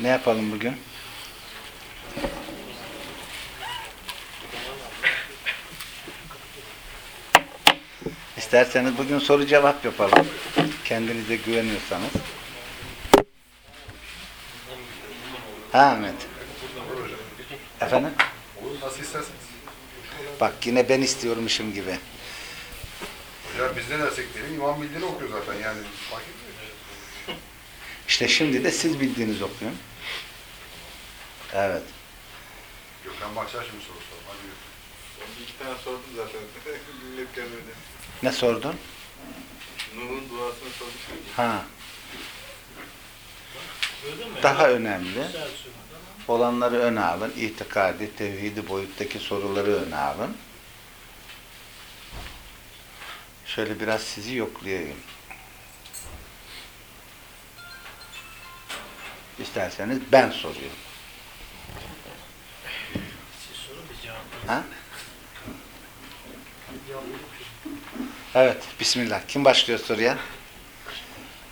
Ne yapalım bugün? İsterseniz bugün soru cevap yapalım. Kendinize güveniyorsanız. Ha Ahmet. Efendim? Nasıl isterseniz. Bak yine ben istiyormuşum gibi. Hocam biz ne dersek diyelim imam bildiğini okuyor zaten yani. İşte şimdi de siz bildiğiniz okuyun. Evet. Gökhan başlar şimdi soru sorma. Hadi yürü. Ben bir iki tane sordum zaten. Millet gelmedi. Ne sordun? Nuh'un duasını sormuştum. Ha. Daha önemli olanları öne alın. İtikadi, tevhidi boyuttaki soruları öne alın. Şöyle biraz sizi yoklayayım. İsterseniz ben soruyorum. Ha? Evet, Bismillah. Kim başlıyor soruya?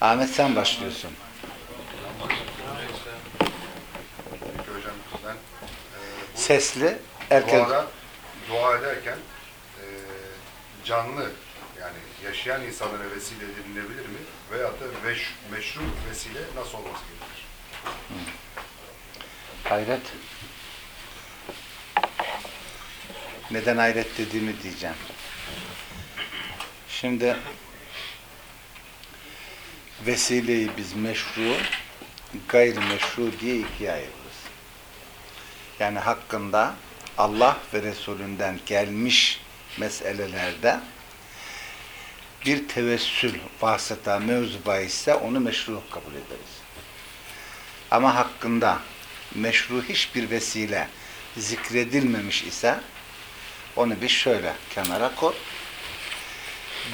Ahmet sen başlıyorsun. Sesli, erken. dua ederken e, canlı yani yaşayan insanlara vesile edilebilir mi? Veyahut da meş, meşru vesile nasıl olması gerekir? Hayret. Neden hayret dediğimi diyeceğim. Şimdi vesileyi biz meşru, gayrimeşru diye ikiye ayırırız. Yani hakkında Allah ve Resulünden gelmiş meselelerde bir tevessül vasıta mevzu bahisse onu meşru kabul ederiz. Ama hakkında meşru hiçbir vesile zikredilmemiş ise onu biz şöyle kenara koy.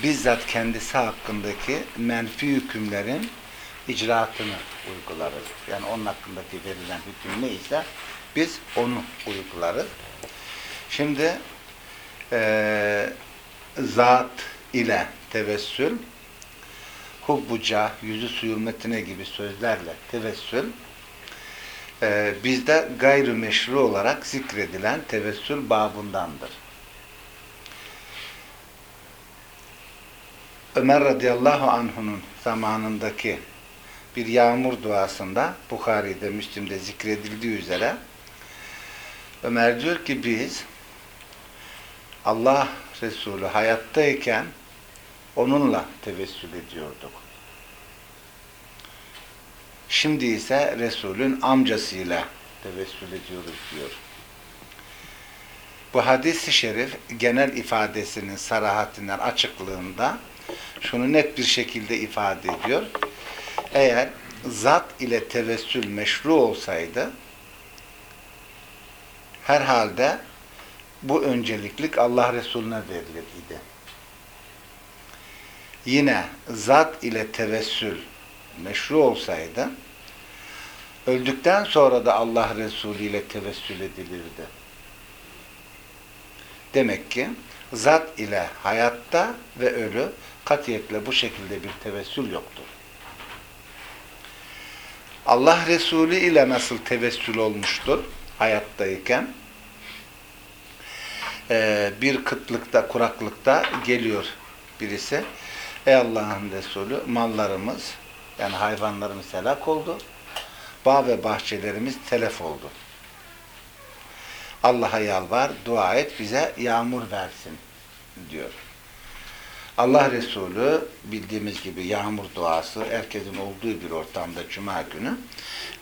Bizzat kendisi hakkındaki menfi hükümlerin icraatını uygularız. Yani onun hakkındaki verilen hüküm neyse biz onu uygularız. Şimdi eee zat ile tevessül hubbuca, yüzü su hürmetine gibi sözlerle tevessül e, bizde gayrimeşru olarak zikredilen tevessül babundandır. Ömer radıyallahu anh'unun zamanındaki bir yağmur duasında Bukhari'de, Müslim'de zikredildiği üzere Ömer diyor ki biz Allah Resulü hayattayken onunla tevessül ediyorduk. Şimdi ise Resul'ün amcasıyla tevessül ediyoruz diyor. Bu hadis-i şerif genel ifadesinin sarahatinden açıklığında şunu net bir şekilde ifade ediyor. Eğer zat ile tevessül meşru olsaydı herhalde bu önceliklik Allah Resulüne verilirdi. Yine zat ile tevessül meşru olsaydı öldükten sonra da Allah Resulü ile tevessül edilirdi. Demek ki zat ile hayatta ve ölü katiyetle bu şekilde bir tevessül yoktur. Allah Resulü ile nasıl tevessül olmuştur hayattayken? Ee, bir kıtlıkta, kuraklıkta geliyor birisi. Ey Allah'ın Resulü mallarımız yani hayvanlarımız helak oldu. Bağ ve bahçelerimiz telef oldu. Allah'a yalvar, dua et, bize yağmur versin diyor. Allah Resulü bildiğimiz gibi yağmur duası herkesin olduğu bir ortamda cuma günü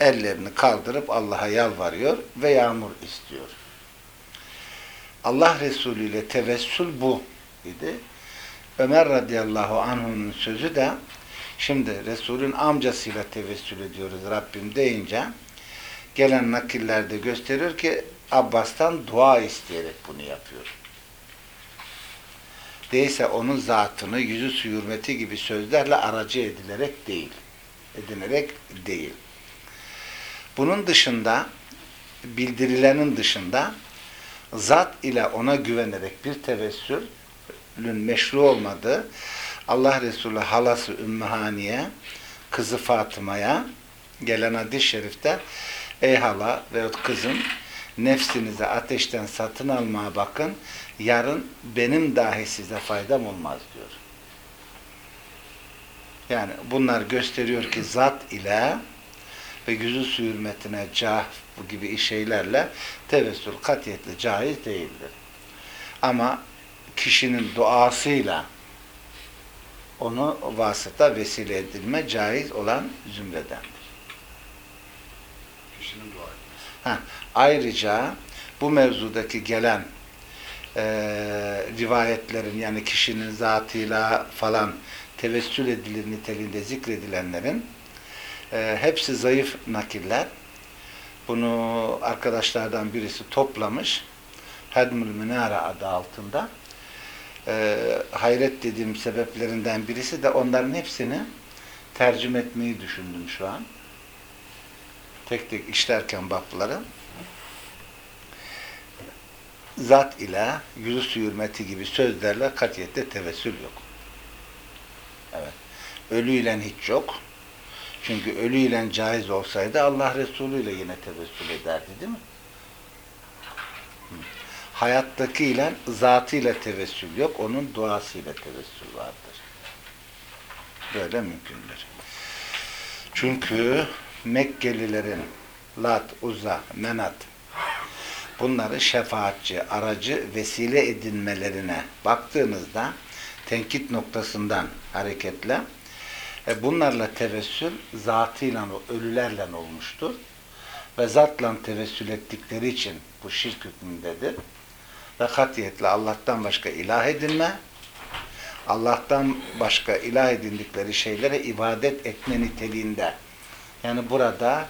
ellerini kaldırıp Allah'a yalvarıyor ve yağmur istiyor. Allah Resulü ile tevessül bu idi. Ömer radıyallahu anh'ın sözü de şimdi Resul'ün amcasıyla tevessül ediyoruz Rabbim deyince gelen nakillerde gösteriyor ki Abbas'tan dua isteyerek bunu yapıyor. Değilse onun zatını yüzü su hürmeti gibi sözlerle aracı edilerek değil. Edinerek değil. Bunun dışında bildirilenin dışında zat ile ona güvenerek bir tevessülün meşru olmadığı Allah Resulü halası Ümmühaniye kızı Fatıma'ya gelen hadis-i şerifte ey hala veyahut kızım nefsinize ateşten satın almaya bakın yarın benim dahi size faydam olmaz diyor. Yani bunlar gösteriyor ki zat ile ve yüzü su hürmetine cah bu gibi şeylerle tevessül katiyetle caiz değildir. Ama kişinin duasıyla onu vasıta vesile edilme caiz olan zümredendir. Kişinin dua etmesi. Ha, ayrıca bu mevzudaki gelen e, rivayetlerin yani kişinin zatıyla falan tevessül edilir niteliğinde zikredilenlerin e, hepsi zayıf nakiller. Bunu arkadaşlardan birisi toplamış. Hedmül Minare adı altında. E, hayret dediğim sebeplerinden birisi de onların hepsini tercüme etmeyi düşündüm şu an. Tek tek işlerken babları zat ile yüzü su gibi sözlerle katiyette tevessül yok. Evet. Ölüyle hiç yok. Çünkü ölüyle caiz olsaydı Allah Resulü ile yine tevessül ederdi değil mi? Hayattaki ile zatıyla tevessül yok. Onun duasıyla tevessül vardır. Böyle mümkündür. Çünkü Mekkelilerin Lat, Uzza, Menat bunları şefaatçi, aracı, vesile edinmelerine baktığınızda tenkit noktasından hareketle e, bunlarla tevessül zatıyla, ölülerle olmuştur. Ve zatla tevessül ettikleri için bu şirk hükmündedir. Ve katiyetle Allah'tan başka ilah edinme, Allah'tan başka ilah edindikleri şeylere ibadet etme niteliğinde. Yani burada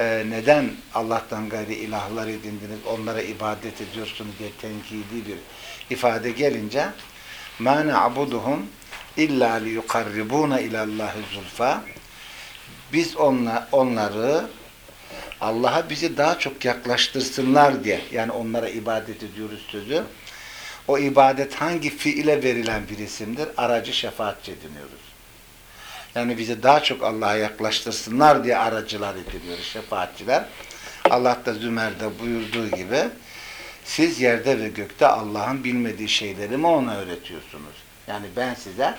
e, neden Allah'tan gayri ilahlar edindiniz, onlara ibadet ediyorsunuz diye tenkidi bir ifade gelince مَا نَعْبُدُهُمْ اِلَّا لِيُقَرِّبُونَ اِلَى اللّٰهِ زُلْفَى Biz onla, onları Allah'a bizi daha çok yaklaştırsınlar diye yani onlara ibadet ediyoruz sözü. O ibadet hangi fiile verilen bir isimdir? Aracı şefaatçi ediniyoruz. Yani bizi daha çok Allah'a yaklaştırsınlar diye aracılar ediliyoruz, şefaatçiler. Allah da Zümer'de buyurduğu gibi siz yerde ve gökte Allah'ın bilmediği şeyleri mi ona öğretiyorsunuz? Yani ben size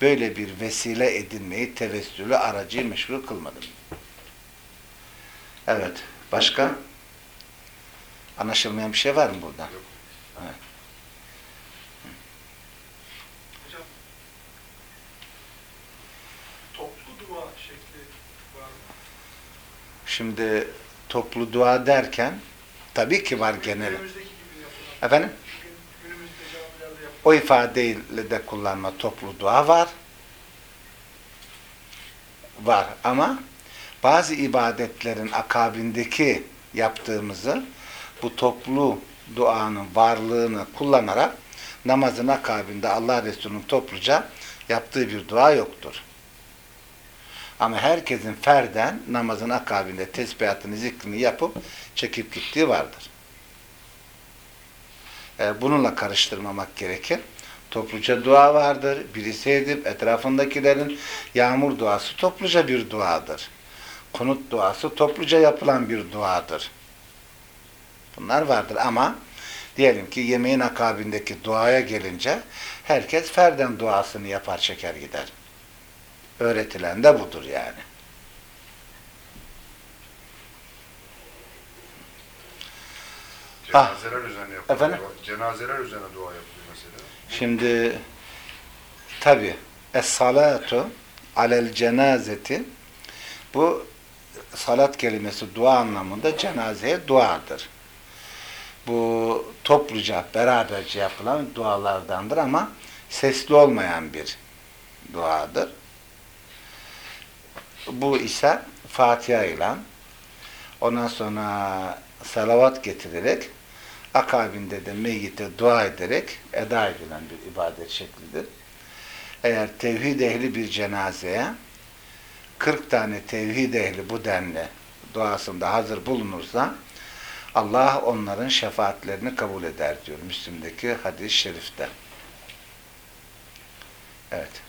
böyle bir vesile edinmeyi, tevessülü, aracıyı meşru kılmadım. Evet. Başka? Anlaşılmayan bir şey var mı burada? Yok. Evet. Hocam toplu dua şekli var mı? Şimdi toplu dua derken tabii ki var genel. Efendim? O ifadeyle de kullanma toplu dua var. Var ama bazı ibadetlerin akabindeki yaptığımızı bu toplu duanın varlığını kullanarak namazın akabinde Allah Resulü'nün topluca yaptığı bir dua yoktur. Ama herkesin ferden namazın akabinde tesbihatını, zikrini yapıp çekip gittiği vardır. E, bununla karıştırmamak gerekir. Topluca dua vardır. Birisi edip etrafındakilerin yağmur duası topluca bir duadır. Kunut duası topluca yapılan bir duadır. Bunlar vardır ama diyelim ki yemeğin akabindeki duaya gelince herkes ferden duasını yapar çeker gider. Öğretilen de budur yani. Ah. Cenazeler üzerine yapılıyor. Efendim? Cenazeler üzerine dua yapılıyor mesela. Şimdi tabi es-salatu alel cenazeti bu salat kelimesi dua anlamında cenazeye duadır. Bu topluca, beraberce yapılan dualardandır ama sesli olmayan bir duadır. Bu ise Fatiha ile ondan sonra salavat getirerek akabinde de meyyite dua ederek eda edilen bir ibadet şeklidir. Eğer tevhid ehli bir cenazeye 40 tane tevhid ehli bu denli duasında hazır bulunursa Allah onların şefaatlerini kabul eder diyor Müslim'deki hadis-i şerifte. Evet.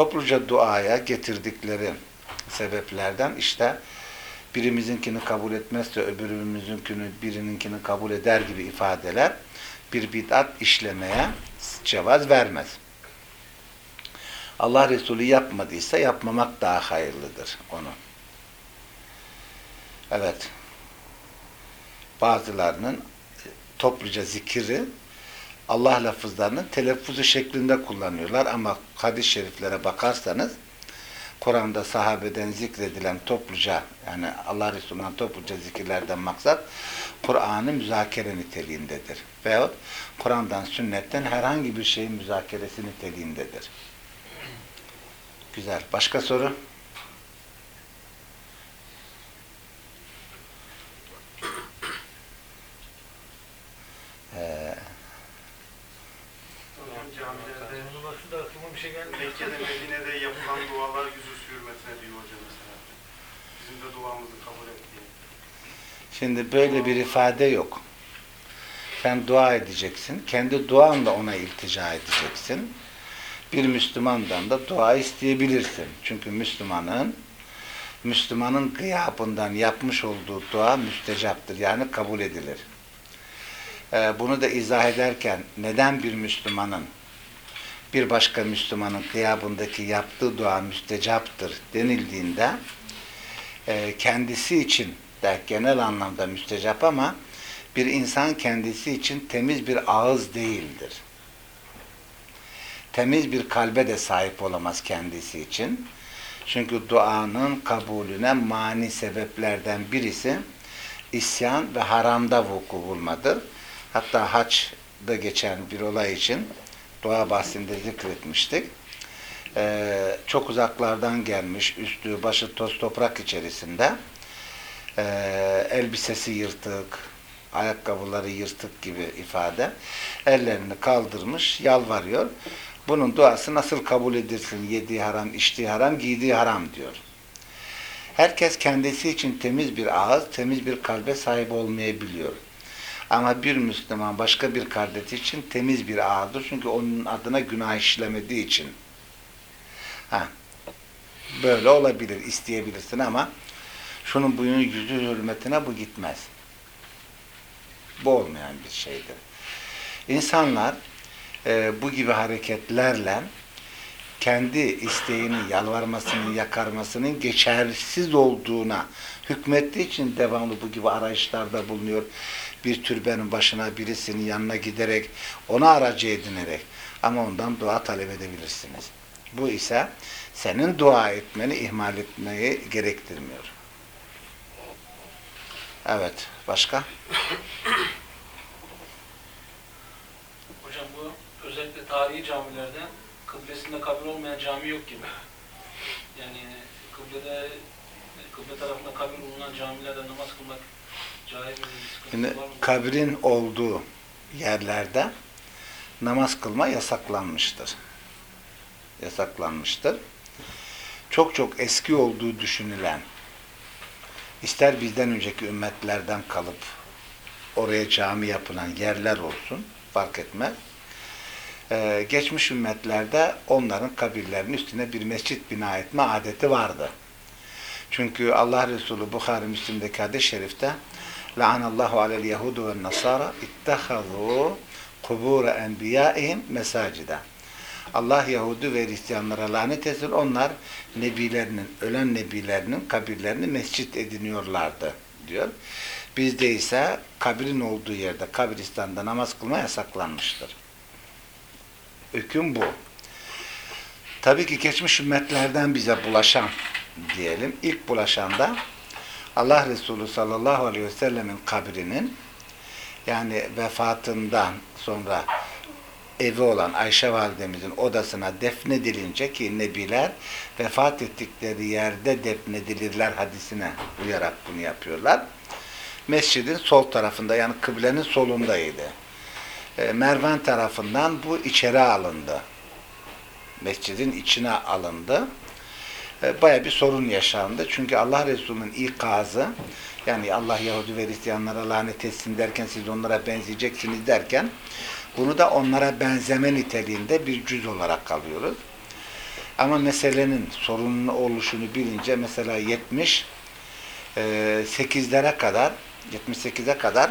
Topluca duaya getirdikleri sebeplerden işte birimizinkini kabul etmezse öbürümüzünkini birininkini kabul eder gibi ifadeler bir bid'at işlemeye cevaz vermez. Allah Resulü yapmadıysa yapmamak daha hayırlıdır onu. Evet. Bazılarının topluca zikiri Allah lafızlarının telaffuzu şeklinde kullanıyorlar ama hadis-i şeriflere bakarsanız Kur'an'da sahabeden zikredilen topluca yani Allah Resulü'nün topluca zikirlerden maksat Kur'an'ı müzakere niteliğindedir. Veyahut Kur'an'dan, sünnetten herhangi bir şeyin müzakeresi niteliğindedir. Güzel. Başka soru? Ee, Hocam camilerde, Bunu bak şurada aklıma bir şey geldi. Mekke'de, Medine'de yapılan dualar yüzüstü hürmetine diyor hoca mesela. Bizim de duamızı kabul et diye. Şimdi böyle bir ifade yok. Sen dua edeceksin. Kendi duanla ona iltica edeceksin. Bir Müslümandan da dua isteyebilirsin. Çünkü Müslümanın Müslümanın gıyabından yapmış olduğu dua müstecaptır. Yani kabul edilir. Ee, bunu da izah ederken neden bir Müslümanın bir başka Müslümanın gıyabındaki yaptığı dua müstecaptır denildiğinde e, kendisi için de genel anlamda müstecap ama bir insan kendisi için temiz bir ağız değildir. Temiz bir kalbe de sahip olamaz kendisi için. Çünkü duanın kabulüne mani sebeplerden birisi isyan ve haramda vuku bulmadır. Hatta haçda geçen bir olay için dua bahsinde zikretmiştik. Ee, çok uzaklardan gelmiş, üstü başı toz toprak içerisinde ee, elbisesi yırtık, ayakkabıları yırtık gibi ifade. Ellerini kaldırmış, yalvarıyor. Bunun duası nasıl kabul edilsin? Yediği haram, içtiği haram, giydiği haram diyor. Herkes kendisi için temiz bir ağız, temiz bir kalbe sahip olmayabiliyor. Ama bir Müslüman başka bir kardeşi için temiz bir ağızdır. Çünkü onun adına günah işlemediği için. Ha. Böyle olabilir, isteyebilirsin ama şunun buyun yüzü hürmetine bu gitmez. Bu olmayan bir şeydir. İnsanlar e, bu gibi hareketlerle kendi isteğini, yalvarmasının, yakarmasının geçersiz olduğuna hükmettiği için devamlı bu gibi arayışlarda bulunuyor. Bir türbenin başına birisinin yanına giderek, ona aracı edinerek ama ondan dua talep edebilirsiniz. Bu ise senin dua etmeni ihmal etmeyi gerektirmiyor. Evet. Başka? Hocam bu özellikle tarihi camilerde kıblesinde kabir olmayan cami yok gibi. Yani kıblede kıble tarafında kabir bulunan camilerde namaz kılmak Şimdi kabrin olduğu yerlerde namaz kılma yasaklanmıştır. Yasaklanmıştır. Çok çok eski olduğu düşünülen ister bizden önceki ümmetlerden kalıp oraya cami yapılan yerler olsun fark etmez. Ee, geçmiş ümmetlerde onların kabirlerinin üstüne bir mescit bina etme adeti vardı. Çünkü Allah Resulü Bukhari Müslim'deki hadis-i şerifte La'anallahu alel yehudu ve nasara ittehazû kubûre enbiyâihim mesacide. Allah Yahudi ve Hristiyanlara lanet etsin. Onlar nebilerinin, ölen nebilerinin kabirlerini mescit ediniyorlardı diyor. Bizde ise kabrin olduğu yerde, kabristanda namaz kılma yasaklanmıştır. Hüküm bu. Tabii ki geçmiş ümmetlerden bize bulaşan diyelim. İlk bulaşan da Allah Resulü sallallahu aleyhi ve sellemin kabrinin yani vefatından sonra evi olan Ayşe validemizin odasına defnedilince ki nebiler vefat ettikleri yerde defnedilirler hadisine uyarak bunu yapıyorlar. Mescidin sol tarafında yani kıblenin solundaydı. E, Mervan tarafından bu içeri alındı. Mescidin içine alındı. E, Baya bir sorun yaşandı. Çünkü Allah Resulü'nün ikazı yani Allah Yahudi ve Hristiyanlara lanet etsin derken siz onlara benzeyeceksiniz derken bunu da onlara benzeme niteliğinde bir cüz olarak alıyoruz. Ama meselenin sorunun oluşunu bilince mesela 70 e, 8'lere kadar 78'e kadar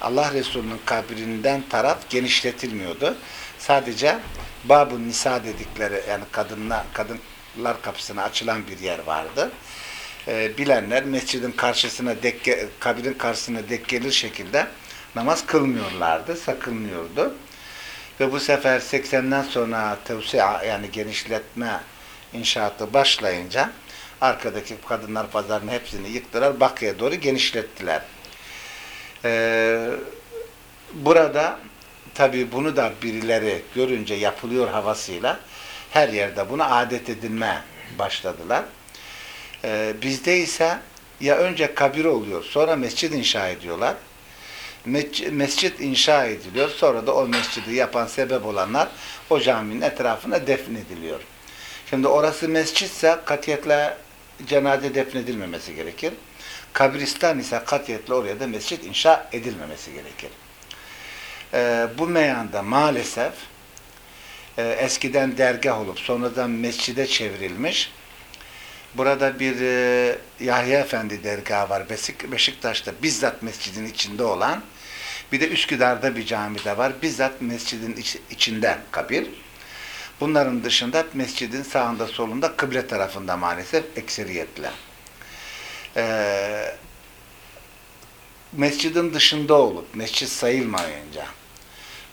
Allah Resulü'nün kabrinden taraf genişletilmiyordu. Sadece Bab-ı Nisa dedikleri yani kadınlar, kadınlar kapısına açılan bir yer vardı. E, bilenler mescidin karşısına dek, ge- kabrin karşısına dek gelir şekilde namaz kılmıyorlardı, sakınmıyordu. Ve bu sefer 80'den sonra tevsi'a yani genişletme inşaatı başlayınca arkadaki kadınlar pazarının hepsini yıktılar. Bakı'ya doğru genişlettiler. Ee, burada tabi bunu da birileri görünce yapılıyor havasıyla her yerde buna adet edinme başladılar. Ee, bizde ise ya önce kabir oluyor sonra mescid inşa ediyorlar. Mesc- Mescit inşa ediliyor. Sonra da o mescidi yapan sebep olanlar o caminin etrafına defnediliyor. Şimdi orası mescitse katiyetle cenaze defnedilmemesi gerekir. Kabristan ise katiyetle oraya da mescit inşa edilmemesi gerekir. Ee, bu meyanda maalesef e, eskiden dergah olup sonradan mescide çevrilmiş. Burada bir e, Yahya Efendi dergahı var. Besik, Beşiktaş'ta bizzat mescidin içinde olan. Bir de Üsküdar'da bir cami de var. Bizzat mescidin iç- içinde kabir. Bunların dışında mescidin sağında solunda kıble tarafında maalesef ekseriyetle. Ee, mescidin dışında olup mescit sayılmayınca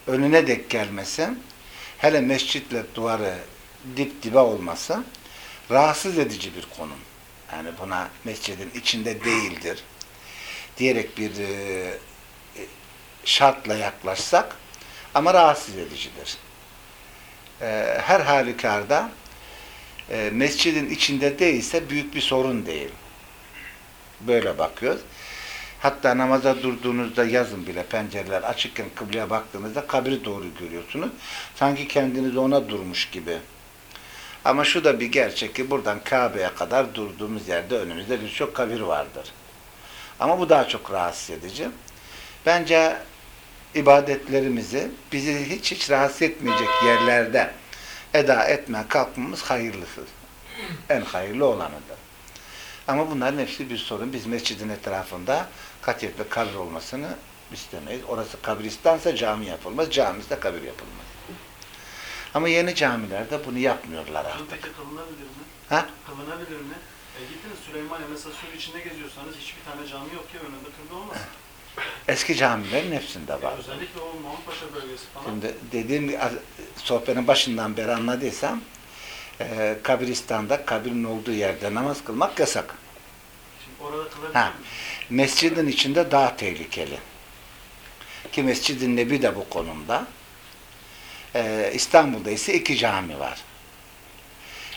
önüne dek gelmesi hele mescitle duvarı dip dibe olması rahatsız edici bir konum. Yani buna mescidin içinde değildir diyerek bir e, e, şartla yaklaşsak ama rahatsız edicidir. E, her halükarda e, mescidin içinde değilse büyük bir sorun değil. Böyle bakıyoruz. Hatta namaza durduğunuzda yazın bile pencereler açıkken kıbleye baktığınızda kabri doğru görüyorsunuz. Sanki kendiniz ona durmuş gibi. Ama şu da bir gerçek ki buradan Kabe'ye kadar durduğumuz yerde önümüzde birçok kabir vardır. Ama bu daha çok rahatsız edici. Bence ibadetlerimizi bizi hiç hiç rahatsız etmeyecek yerlerde eda etmeye kalkmamız hayırlısı. En hayırlı olanıdır. Ama bunların hepsi bir sorun. Biz mescidin etrafında katiyetle kabir olmasını istemeyiz. Orası kabristansa cami yapılmaz, camiste kabir yapılmaz. Ama yeni camilerde bunu yapmıyorlar artık. peki kılınabilir mi? Ha? Kılınabilir mi? E gittiniz Süleymaniye mesela suyun içinde geziyorsanız hiçbir tane cami yok ki önünde kıble olmaz. Eski camilerin hepsinde var. özellikle o Mahmutpaşa bölgesi falan. Şimdi dediğim sohbetin başından beri anladıysam e, kabristanda kabirin olduğu yerde namaz kılmak yasak. Şimdi orada kılabilir Ha. mi? Mescidin içinde daha tehlikeli. Ki Mescid-i Nebi de bu konumda. Ee, İstanbul'da ise iki cami var.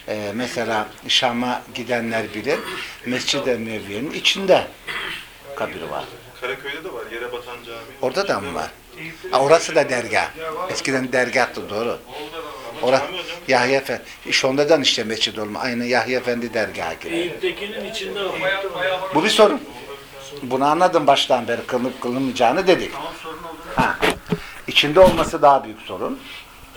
Ee, mesela Şam'a gidenler bilir, Mescid-i Emeviye'nin içinde kabiri var. Karaköy'de de var. Yere batan cami. Orada da mı var? Ha, orası da dergah. Eskiden dergahtı doğru. Orası Yahya Efendi. İşte ondan işte mescid olma. Aynı Yahya Efendi dergahı gibi. Eyüp'tekinin içinde var. Bu bir sorun. Bunu anladım baştan beri kılınıp kılınmayacağını dedik. Tamam sorun olduğunu Ha. İçinde olması daha büyük sorun.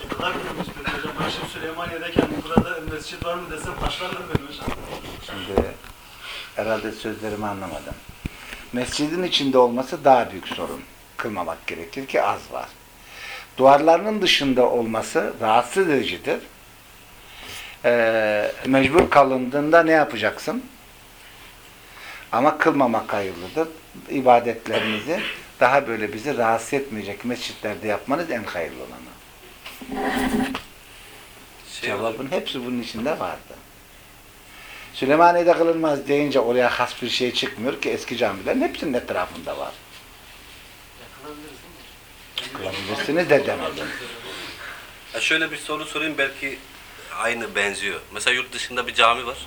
kılabilir miyiz peki hocam? Ben şimdi Süleymaniye'deyken burada mescit var mı desem taşlarlar beni hocam. Şimdi herhalde sözlerimi anlamadım. Mescidin içinde olması daha büyük sorun. Kılmamak gerekir ki az var. Duvarlarının dışında olması rahatsız edicidir. Ee, mecbur kalındığında ne yapacaksın? Ama kılmamak hayırlıdır. İbadetlerinizi daha böyle bizi rahatsız etmeyecek mescitlerde yapmanız en hayırlı olanı. Şey Cevabın hepsi bunun içinde vardı. Süleymaniye'de kılınmaz deyince oraya has bir şey çıkmıyor ki eski camilerin hepsinin etrafında var. Kılabilirsiniz de demedim. Ya şöyle bir soru sorayım belki aynı benziyor. Mesela yurt dışında bir cami var.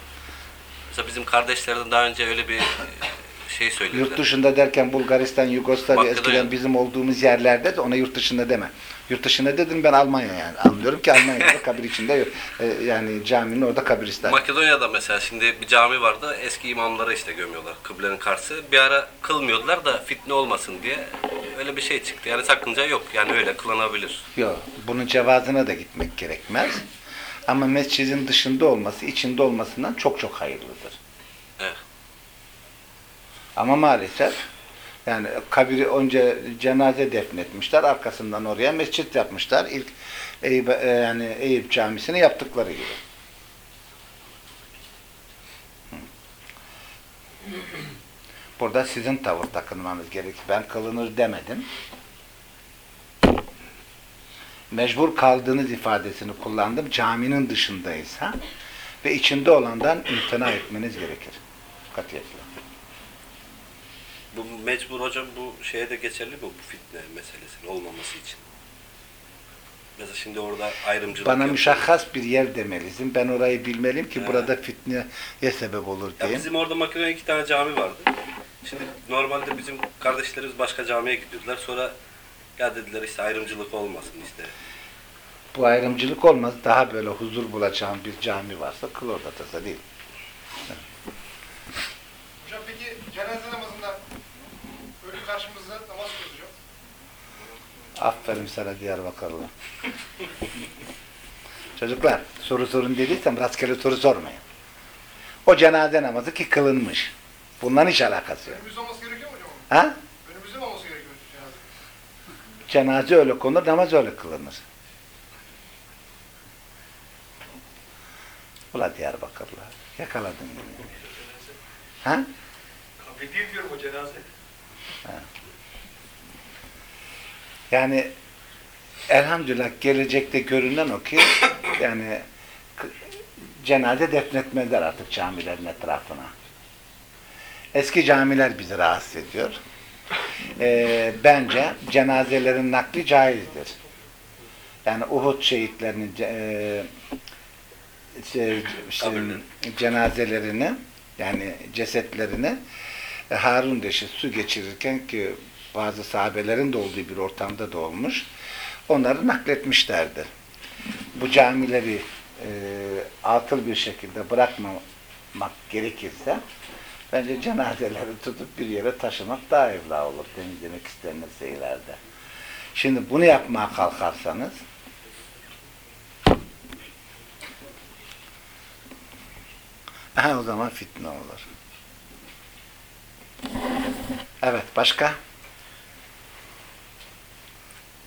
Mesela bizim kardeşlerden daha önce öyle bir e, şey söylediler. Yurt dışında derken Bulgaristan, Yugoslavya Makedonya. eskiden bizim olduğumuz yerlerde de ona yurt dışında deme. Yurt dışında dedim ben Almanya yani. Anlıyorum ki Almanya'da kabir içinde yok. Ee, yani caminin orada kabristan. Makedonya'da mesela şimdi bir cami vardı. Eski imamları işte gömüyorlar. Kıblenin karşısı. Bir ara kılmıyordular da fitne olmasın diye öyle bir şey çıktı. Yani sakınca yok. Yani öyle kılınabilir. Yok. Bunun cevazına da gitmek gerekmez. Ama mescidin dışında olması, içinde olmasından çok çok hayırlıdır. Evet. Ama maalesef yani kabiri önce cenaze defnetmişler, arkasından oraya mescit yapmışlar. İlk Eyüp, e, yani Eyüp Camisi'ni yaptıkları gibi. Burada sizin tavır takınmanız gerekir. Ben kılınır demedim. Mecbur kaldığınız ifadesini kullandım. Caminin dışındaysa ve içinde olandan imtina etmeniz gerekir. Katiyetle. Bu mecbur hocam bu şeye de geçerli mi bu fitne meselesinin olmaması için? Mesela şimdi orada ayrımcılık Bana yok. müşahhas bir yer demelisin. Ben orayı bilmeliyim ki Evet. burada fitneye sebep olur Ya diye. bizim orada makinede iki tane cami vardı. Şimdi normalde bizim kardeşlerimiz başka camiye gidiyordular. Sonra ya dediler işte ayrımcılık olmasın işte. Bu ayrımcılık olmaz. Daha böyle huzur bulacağım bir cami varsa kıl orada tasa değil. Hocam peki cenaze namazında ölü karşımızda namaz kılacak. Aferin sana Diyarbakırlı. Çocuklar soru sorun dediysem rastgele soru sormayın. O cenaze namazı ki kılınmış. Bundan hiç alakası yok. Önümüzde olması gerekiyor mu hocam? Ha? Önümüzde mi olması gerekiyor cenaze? Cenaze öyle konur, namaz öyle kılınır. Ula Diyarbakırlı. Yakaladın beni. Ha? Kabul değil diyorum o cenaze. Yani elhamdülillah gelecekte görünen o ki yani cenaze defnetmezler artık camilerin etrafına. Eski camiler bizi rahatsız ediyor. Ee, bence cenazelerin nakli caizdir. Yani Uhud şehitlerinin e, şey, şey, cenazelerini yani cesetlerini e, Harun deşi su geçirirken ki bazı sahabelerin de olduğu bir ortamda da olmuş. Onları nakletmişlerdir. Bu camileri e, atıl bir şekilde bırakmamak gerekirse bence cenazeleri tutup bir yere taşımak daha evla olur temizlemek istenirse ileride. Şimdi bunu yapmaya kalkarsanız aha, o zaman fitne olur. Evet, başka?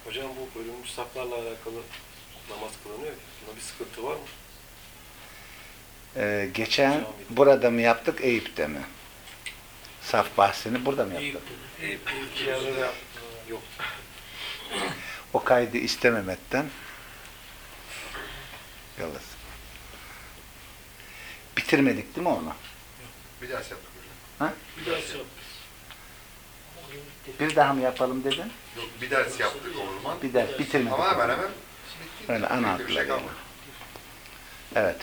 Hocam bu bölünmüş saflarla alakalı namaz kılınıyor. Bunda bir sıkıntı var mı? Ee, geçen burada mı yaptık, Eyüp'te mi? Saf bahsini burada mı yaptık? Eyüp. Yok. O kaydı istememetten yalnız. Bitirmedik değil mi onu? Bir ders yaptık hocam. Bir daha şey Bir daha mı yapalım dedin? Yok bir ders yaptık o zaman. Bir ders bitirmedik. Ama hemen hemen bitti. Öyle ana şey hatlarıyla. Evet.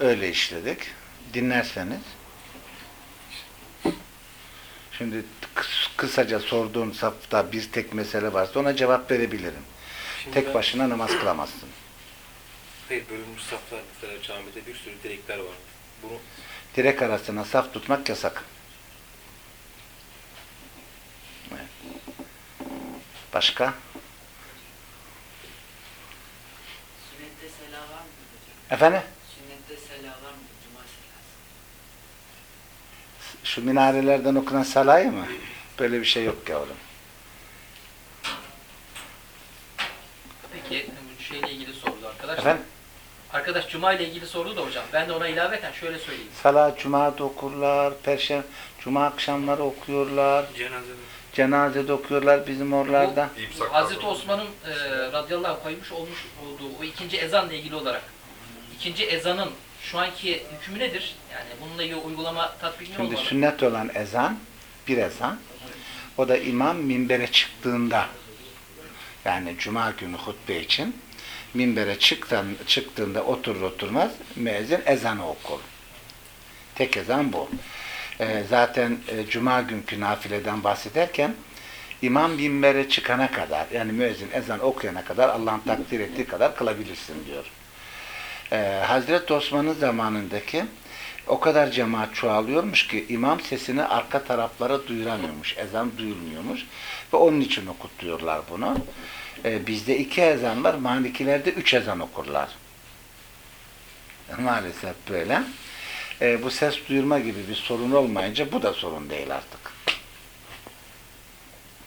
Öyle işledik. Dinlerseniz şimdi kıs- kısaca sorduğun safta bir tek mesele varsa ona cevap verebilirim. Şimdi Tek ben- başına namaz kılamazsın. Hayır bölünmüş saflar mesela camide bir sürü direkler var. Bunu Direk arasına saf tutmak yasak. Evet. Başka? Sünnette sela var mı? Efendim? Sünnette sela var mı? Cuma selası. Şu minarelerden okunan salayı mı? Böyle bir şey yok yavrum. Peki bu şeyle ilgili sordu arkadaş. Efendim? Arkadaş Cuma ile ilgili sordu da hocam. Ben de ona ilaveten şöyle söyleyeyim. Salah, cuma da okurlar, perşembe, cuma akşamları okuyorlar, cenazede cenazede okuyorlar bizim oralarda. Saklar Hazreti. Osman'ın e, radıyallahu anh koymuş olmuş olduğu o ikinci ezanla ilgili olarak ikinci ezanın şu anki hükmü nedir? Yani bununla ilgili uygulama tatbik ne Şimdi olmalı? sünnet olan ezan, bir ezan. O da imam minbere çıktığında, yani cuma günü hutbe için, minbere çıktan, çıktığında oturur oturmaz, müezzin ezanı okur. Tek ezan bu. Ee, zaten e, cuma günkü nafileden bahsederken, imam minbere çıkana kadar, yani müezzin ezan okuyana kadar, Allah'ın takdir ettiği kadar kılabilirsin diyor. Ee, Hazreti Osman'ın zamanındaki o kadar cemaat çoğalıyormuş ki imam sesini arka taraflara duyuramıyormuş. Ezan duyulmuyormuş. Ve onun için okutuyorlar bunu. E, bizde iki ezan var, Malikilerde üç ezan okurlar. Maalesef böyle. E, bu ses duyurma gibi bir sorun olmayınca bu da sorun değil artık.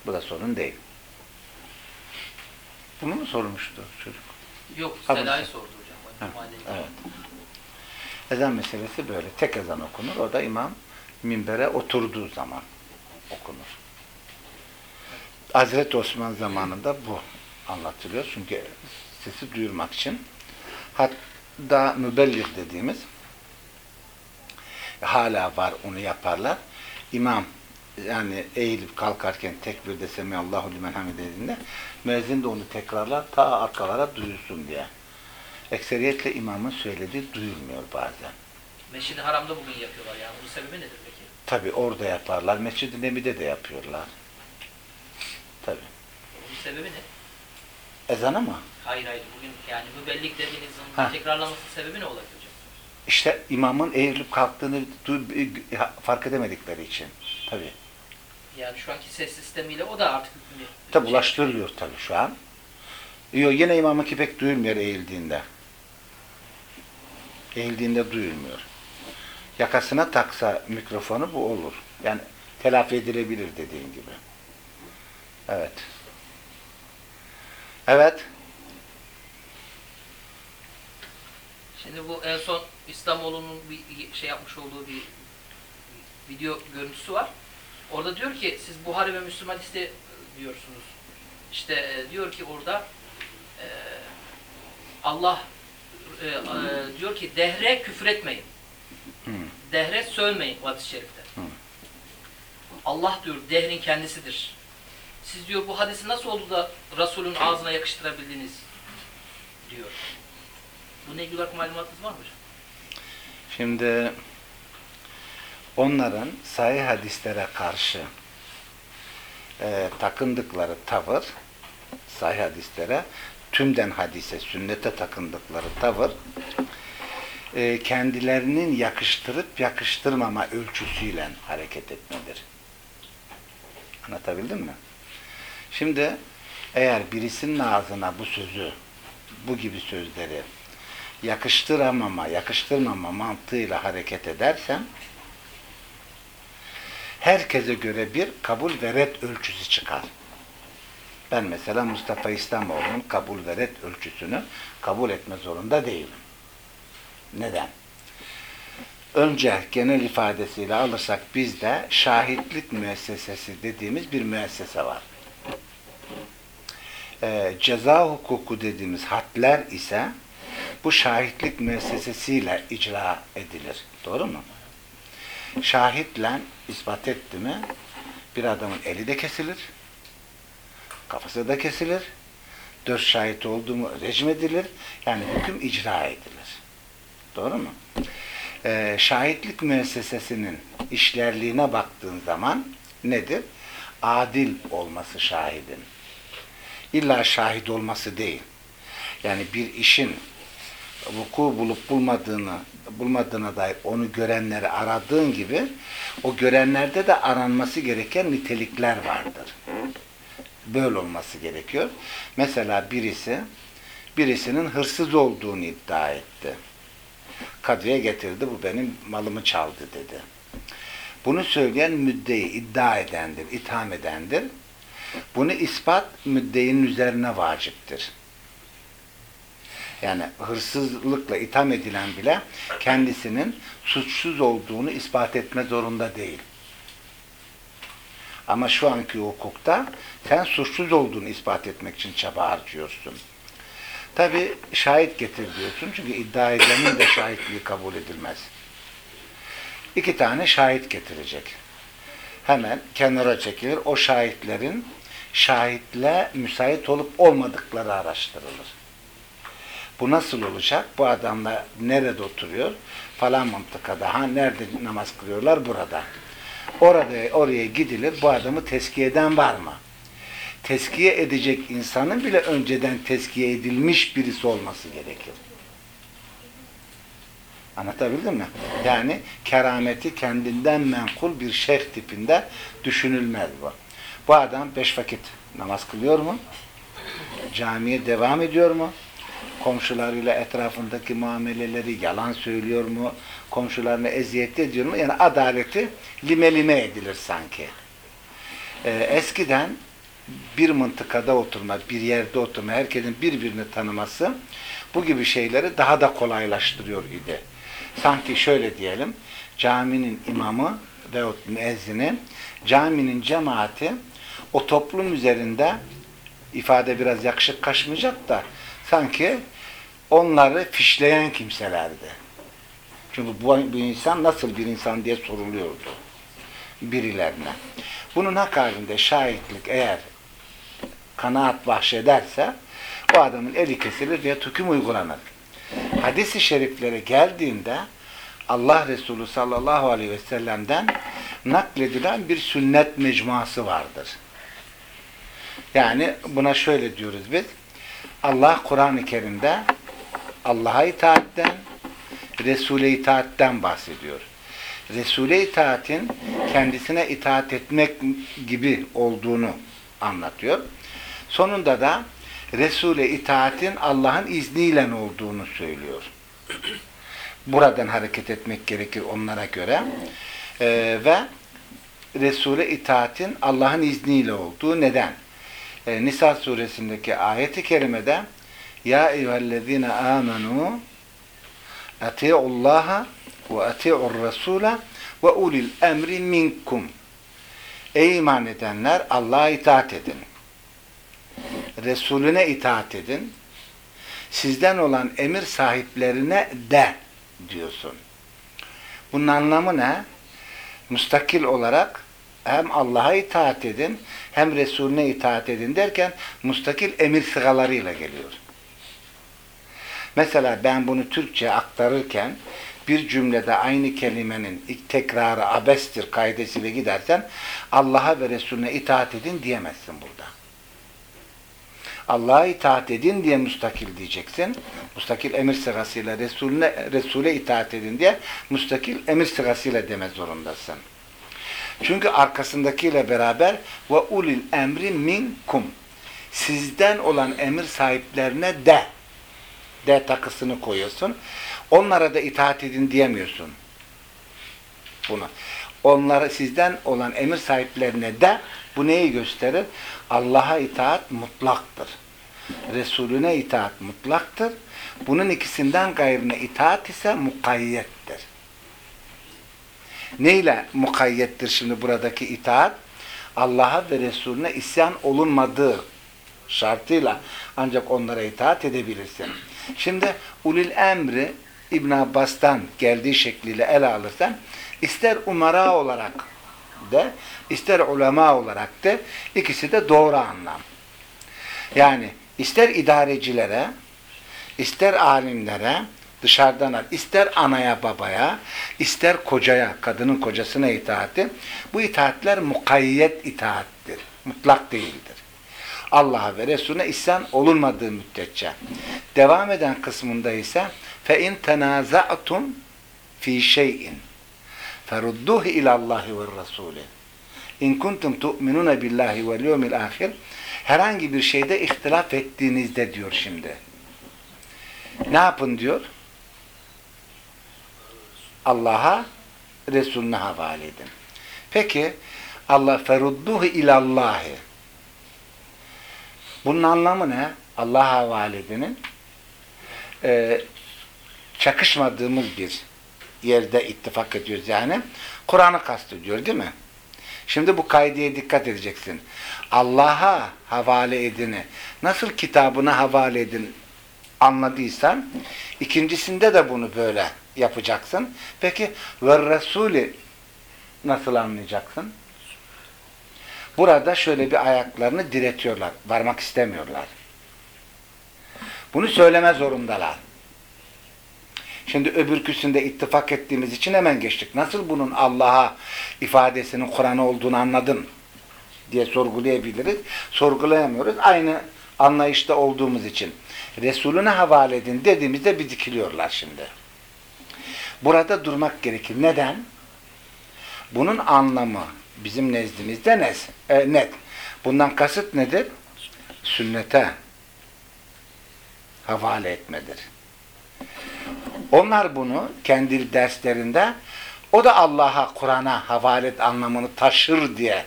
Bu da sorun değil. Bunu mu sormuştu çocuk? Yok, Sela'yı sordu evet. Ezan meselesi böyle. Tek ezan okunur. O da imam minbere oturduğu zaman okunur. Hazreti Osman zamanında bu anlatılıyor. Çünkü sesi duyurmak için. Hatta mübellir dediğimiz hala var onu yaparlar. İmam yani eğilip kalkarken tekbirde Semiyallahu limen hamide dediğinde müezzin de onu tekrarlar ta arkalara duyulsun diye. Ekseriyetle imamın söylediği duyulmuyor bazen. Mescid-i Haram'da bugün yapıyorlar yani. Bunun sebebi nedir peki? Tabi orada yaparlar. Mescid-i Nebi'de de yapıyorlar. Tabi. Bunun sebebi ne? Ezan ama Hayır hayır. Bugün yani mübellik dediğinizin Ha. tekrarlamasının sebebi ne olabilir işte imamın eğilip kalktığını du- fark edemedikleri için. Tabi. Yani şu anki ses sistemiyle o da artık. Tabi ulaştırılıyor tabi şu an. Yok yine imamın pek duyulmuyor eğildiğinde. Eğildiğinde duyulmuyor. Yakasına taksa mikrofonu bu olur. Yani telafi edilebilir dediğin gibi. Evet. Evet. Şimdi bu en son İslamoğlu'nun bir şey yapmış olduğu bir video görüntüsü var. Orada diyor ki siz Buhari ve Müslüm hadiste diyorsunuz. İşte e, diyor ki orada e, Allah e, e, diyor ki dehre küfür etmeyin. Hı. Dehre sövmeyin bu hadis-i şerifte. Hı. Allah diyor dehrin kendisidir. Siz diyor bu hadisi nasıl oldu da Resul'ün ağzına yakıştırabildiniz diyor. Bununla ilgili olarak malumatınız var mı hocam? Şimdi onların sahih hadislere karşı e, takındıkları tavır sahih hadislere tümden hadise, sünnete takındıkları tavır e, kendilerinin yakıştırıp yakıştırmama ölçüsüyle hareket etmedir. Anlatabildim mi? Şimdi eğer birisinin ağzına bu sözü, bu gibi sözleri yakıştıramama, yakıştırmama mantığıyla hareket edersen herkese göre bir kabul ve red ölçüsü çıkar. Ben mesela Mustafa İslamoğlu'nun kabul ve red ölçüsünü kabul etme zorunda değilim. Neden? Önce genel ifadesiyle alırsak bizde şahitlik müessesesi dediğimiz bir müessese var. Ee, ceza hukuku dediğimiz hadler ise bu şahitlik müessesesiyle icra edilir. Doğru mu? Şahitle ispat etti mi bir adamın eli de kesilir, kafası da kesilir, dört şahit olduğu mu rejim edilir, yani hüküm icra edilir. Doğru mu? Ee, şahitlik müessesesinin işlerliğine baktığın zaman nedir? Adil olması şahidin. İlla şahit olması değil. Yani bir işin vuku bulup bulmadığını bulmadığına dair onu görenleri aradığın gibi o görenlerde de aranması gereken nitelikler vardır. Böyle olması gerekiyor. Mesela birisi birisinin hırsız olduğunu iddia etti. Kadıya getirdi bu benim malımı çaldı dedi. Bunu söyleyen müddeyi iddia edendir, itham edendir. Bunu ispat müddeinin üzerine vaciptir. Yani hırsızlıkla itham edilen bile kendisinin suçsuz olduğunu ispat etme zorunda değil. Ama şu anki hukukta sen suçsuz olduğunu ispat etmek için çaba harcıyorsun. Tabi şahit getir diyorsun çünkü iddia edenin de şahitliği kabul edilmez. İki tane şahit getirecek. Hemen kenara çekilir. O şahitlerin şahitle müsait olup olmadıkları araştırılır. Bu nasıl olacak? Bu adamlar nerede oturuyor? Falan mıntıkada. Ha nerede namaz kılıyorlar? Burada. Orada oraya gidilir. Bu adamı teskiye eden var mı? Teskiye edecek insanın bile önceden teskiye edilmiş birisi olması gerekir. Anlatabildim mi? Yani kerameti kendinden menkul bir şeyh tipinde düşünülmez bu. Bu adam beş vakit namaz kılıyor mu? camiye devam ediyor mu? Komşularıyla etrafındaki muameleleri yalan söylüyor mu? Komşularını eziyet ediyor mu? Yani adaleti lime lime edilir sanki. Ee, eskiden bir mıntıkada oturma, bir yerde oturma, herkesin birbirini tanıması bu gibi şeyleri daha da kolaylaştırıyor idi. Sanki şöyle diyelim, caminin imamı veyahut müezzini, caminin cemaati o toplum üzerinde ifade biraz yakışık kaçmayacak da sanki onları fişleyen kimselerdi. Çünkü bu, bu insan nasıl bir insan diye soruluyordu birilerine. Bunun hakkında şahitlik eğer kanaat bahşederse o adamın eli kesilir ve hüküm uygulanır. Hadis-i şeriflere geldiğinde Allah Resulü sallallahu aleyhi ve sellem'den nakledilen bir sünnet mecmuası vardır. Yani buna şöyle diyoruz biz. Allah Kur'an-ı Kerim'de Allah'a itaatten, Resul'e itaatten bahsediyor. Resul'e itaatin kendisine itaat etmek gibi olduğunu anlatıyor. Sonunda da Resul'e itaatin Allah'ın izniyle olduğunu söylüyor. Buradan hareket etmek gerekir onlara göre. Ee, ve Resul'e itaatin Allah'ın izniyle olduğu neden? Ee, Nisa suresindeki ayeti kerimede Ya eyyühellezine amenu ve ati'ur rasula ve ulil emri minkum Ey iman edenler Allah'a itaat edin. Resulüne itaat edin. Sizden olan emir sahiplerine de diyorsun. Bunun anlamı ne? Müstakil olarak hem Allah'a itaat edin hem Resulüne itaat edin derken müstakil emir sıralarıyla geliyor. Mesela ben bunu Türkçe aktarırken bir cümlede aynı kelimenin tekrarı abestir kaidesiyle gidersen Allah'a ve Resulüne itaat edin diyemezsin burada. Allah'a itaat edin diye müstakil diyeceksin. Müstakil emir sırasıyla Resulüne, Resul'e itaat edin diye müstakil emir sırasıyla deme zorundasın. Çünkü arkasındakiyle beraber ve ulil emri minkum sizden olan emir sahiplerine de de takısını koyuyorsun. Onlara da itaat edin diyemiyorsun. Bunu. Onlara sizden olan emir sahiplerine de bu neyi gösterir? Allah'a itaat mutlaktır. Resulüne itaat mutlaktır. Bunun ikisinden gayrına itaat ise mukayyettir. Neyle mukayyettir şimdi buradaki itaat? Allah'a ve Resulüne isyan olunmadığı şartıyla ancak onlara itaat edebilirsin. Şimdi ulil emri İbn Abbas'tan geldiği şekliyle ele alırsan ister umara olarak de ister ulema olarak de ikisi de doğru anlam. Yani ister idarecilere ister alimlere dışarıdan al, ister anaya babaya ister kocaya kadının kocasına itaati bu itaatler mukayyet itaattir. Mutlak değildir. Allah'a ve Resulüne isyan olunmadığı müddetçe. Devam eden kısmında ise فَاِنْ تَنَازَعْتُمْ ف۪ي شَيْءٍ فَرُدُّهِ اِلَى اللّٰهِ وَالرَّسُولِ اِنْ كُنْتُمْ تُؤْمِنُونَ بِاللّٰهِ وَالْيَوْمِ الْآخِرِ Herhangi bir şeyde ihtilaf ettiğinizde diyor şimdi. Ne yapın diyor? Allah'a, Resulüne havale edin. Peki Allah ferudduhu ilallahi. bunun anlamı ne? Allah'a havale edinin. Ee, çakışmadığımız bir yerde ittifak ediyoruz yani. Kur'an'ı kastediyor değil mi? Şimdi bu kaideye dikkat edeceksin. Allah'a havale edini nasıl kitabına havale edin anladıysan ikincisinde de bunu böyle yapacaksın. Peki ve Resulü nasıl anlayacaksın? Burada şöyle bir ayaklarını diretiyorlar. Varmak istemiyorlar. Bunu söyleme zorundalar. Şimdi öbürküsünde ittifak ettiğimiz için hemen geçtik. Nasıl bunun Allah'a ifadesinin Kur'an olduğunu anladın diye sorgulayabiliriz. Sorgulayamıyoruz. Aynı anlayışta olduğumuz için. Resulüne havale edin dediğimizde bir dikiliyorlar şimdi. Burada durmak gerekir. Neden? Bunun anlamı bizim nezdimizde net. E, net. Bundan kasıt nedir? Sünnete havale etmedir. Onlar bunu kendi derslerinde o da Allah'a, Kur'an'a havale et anlamını taşır diye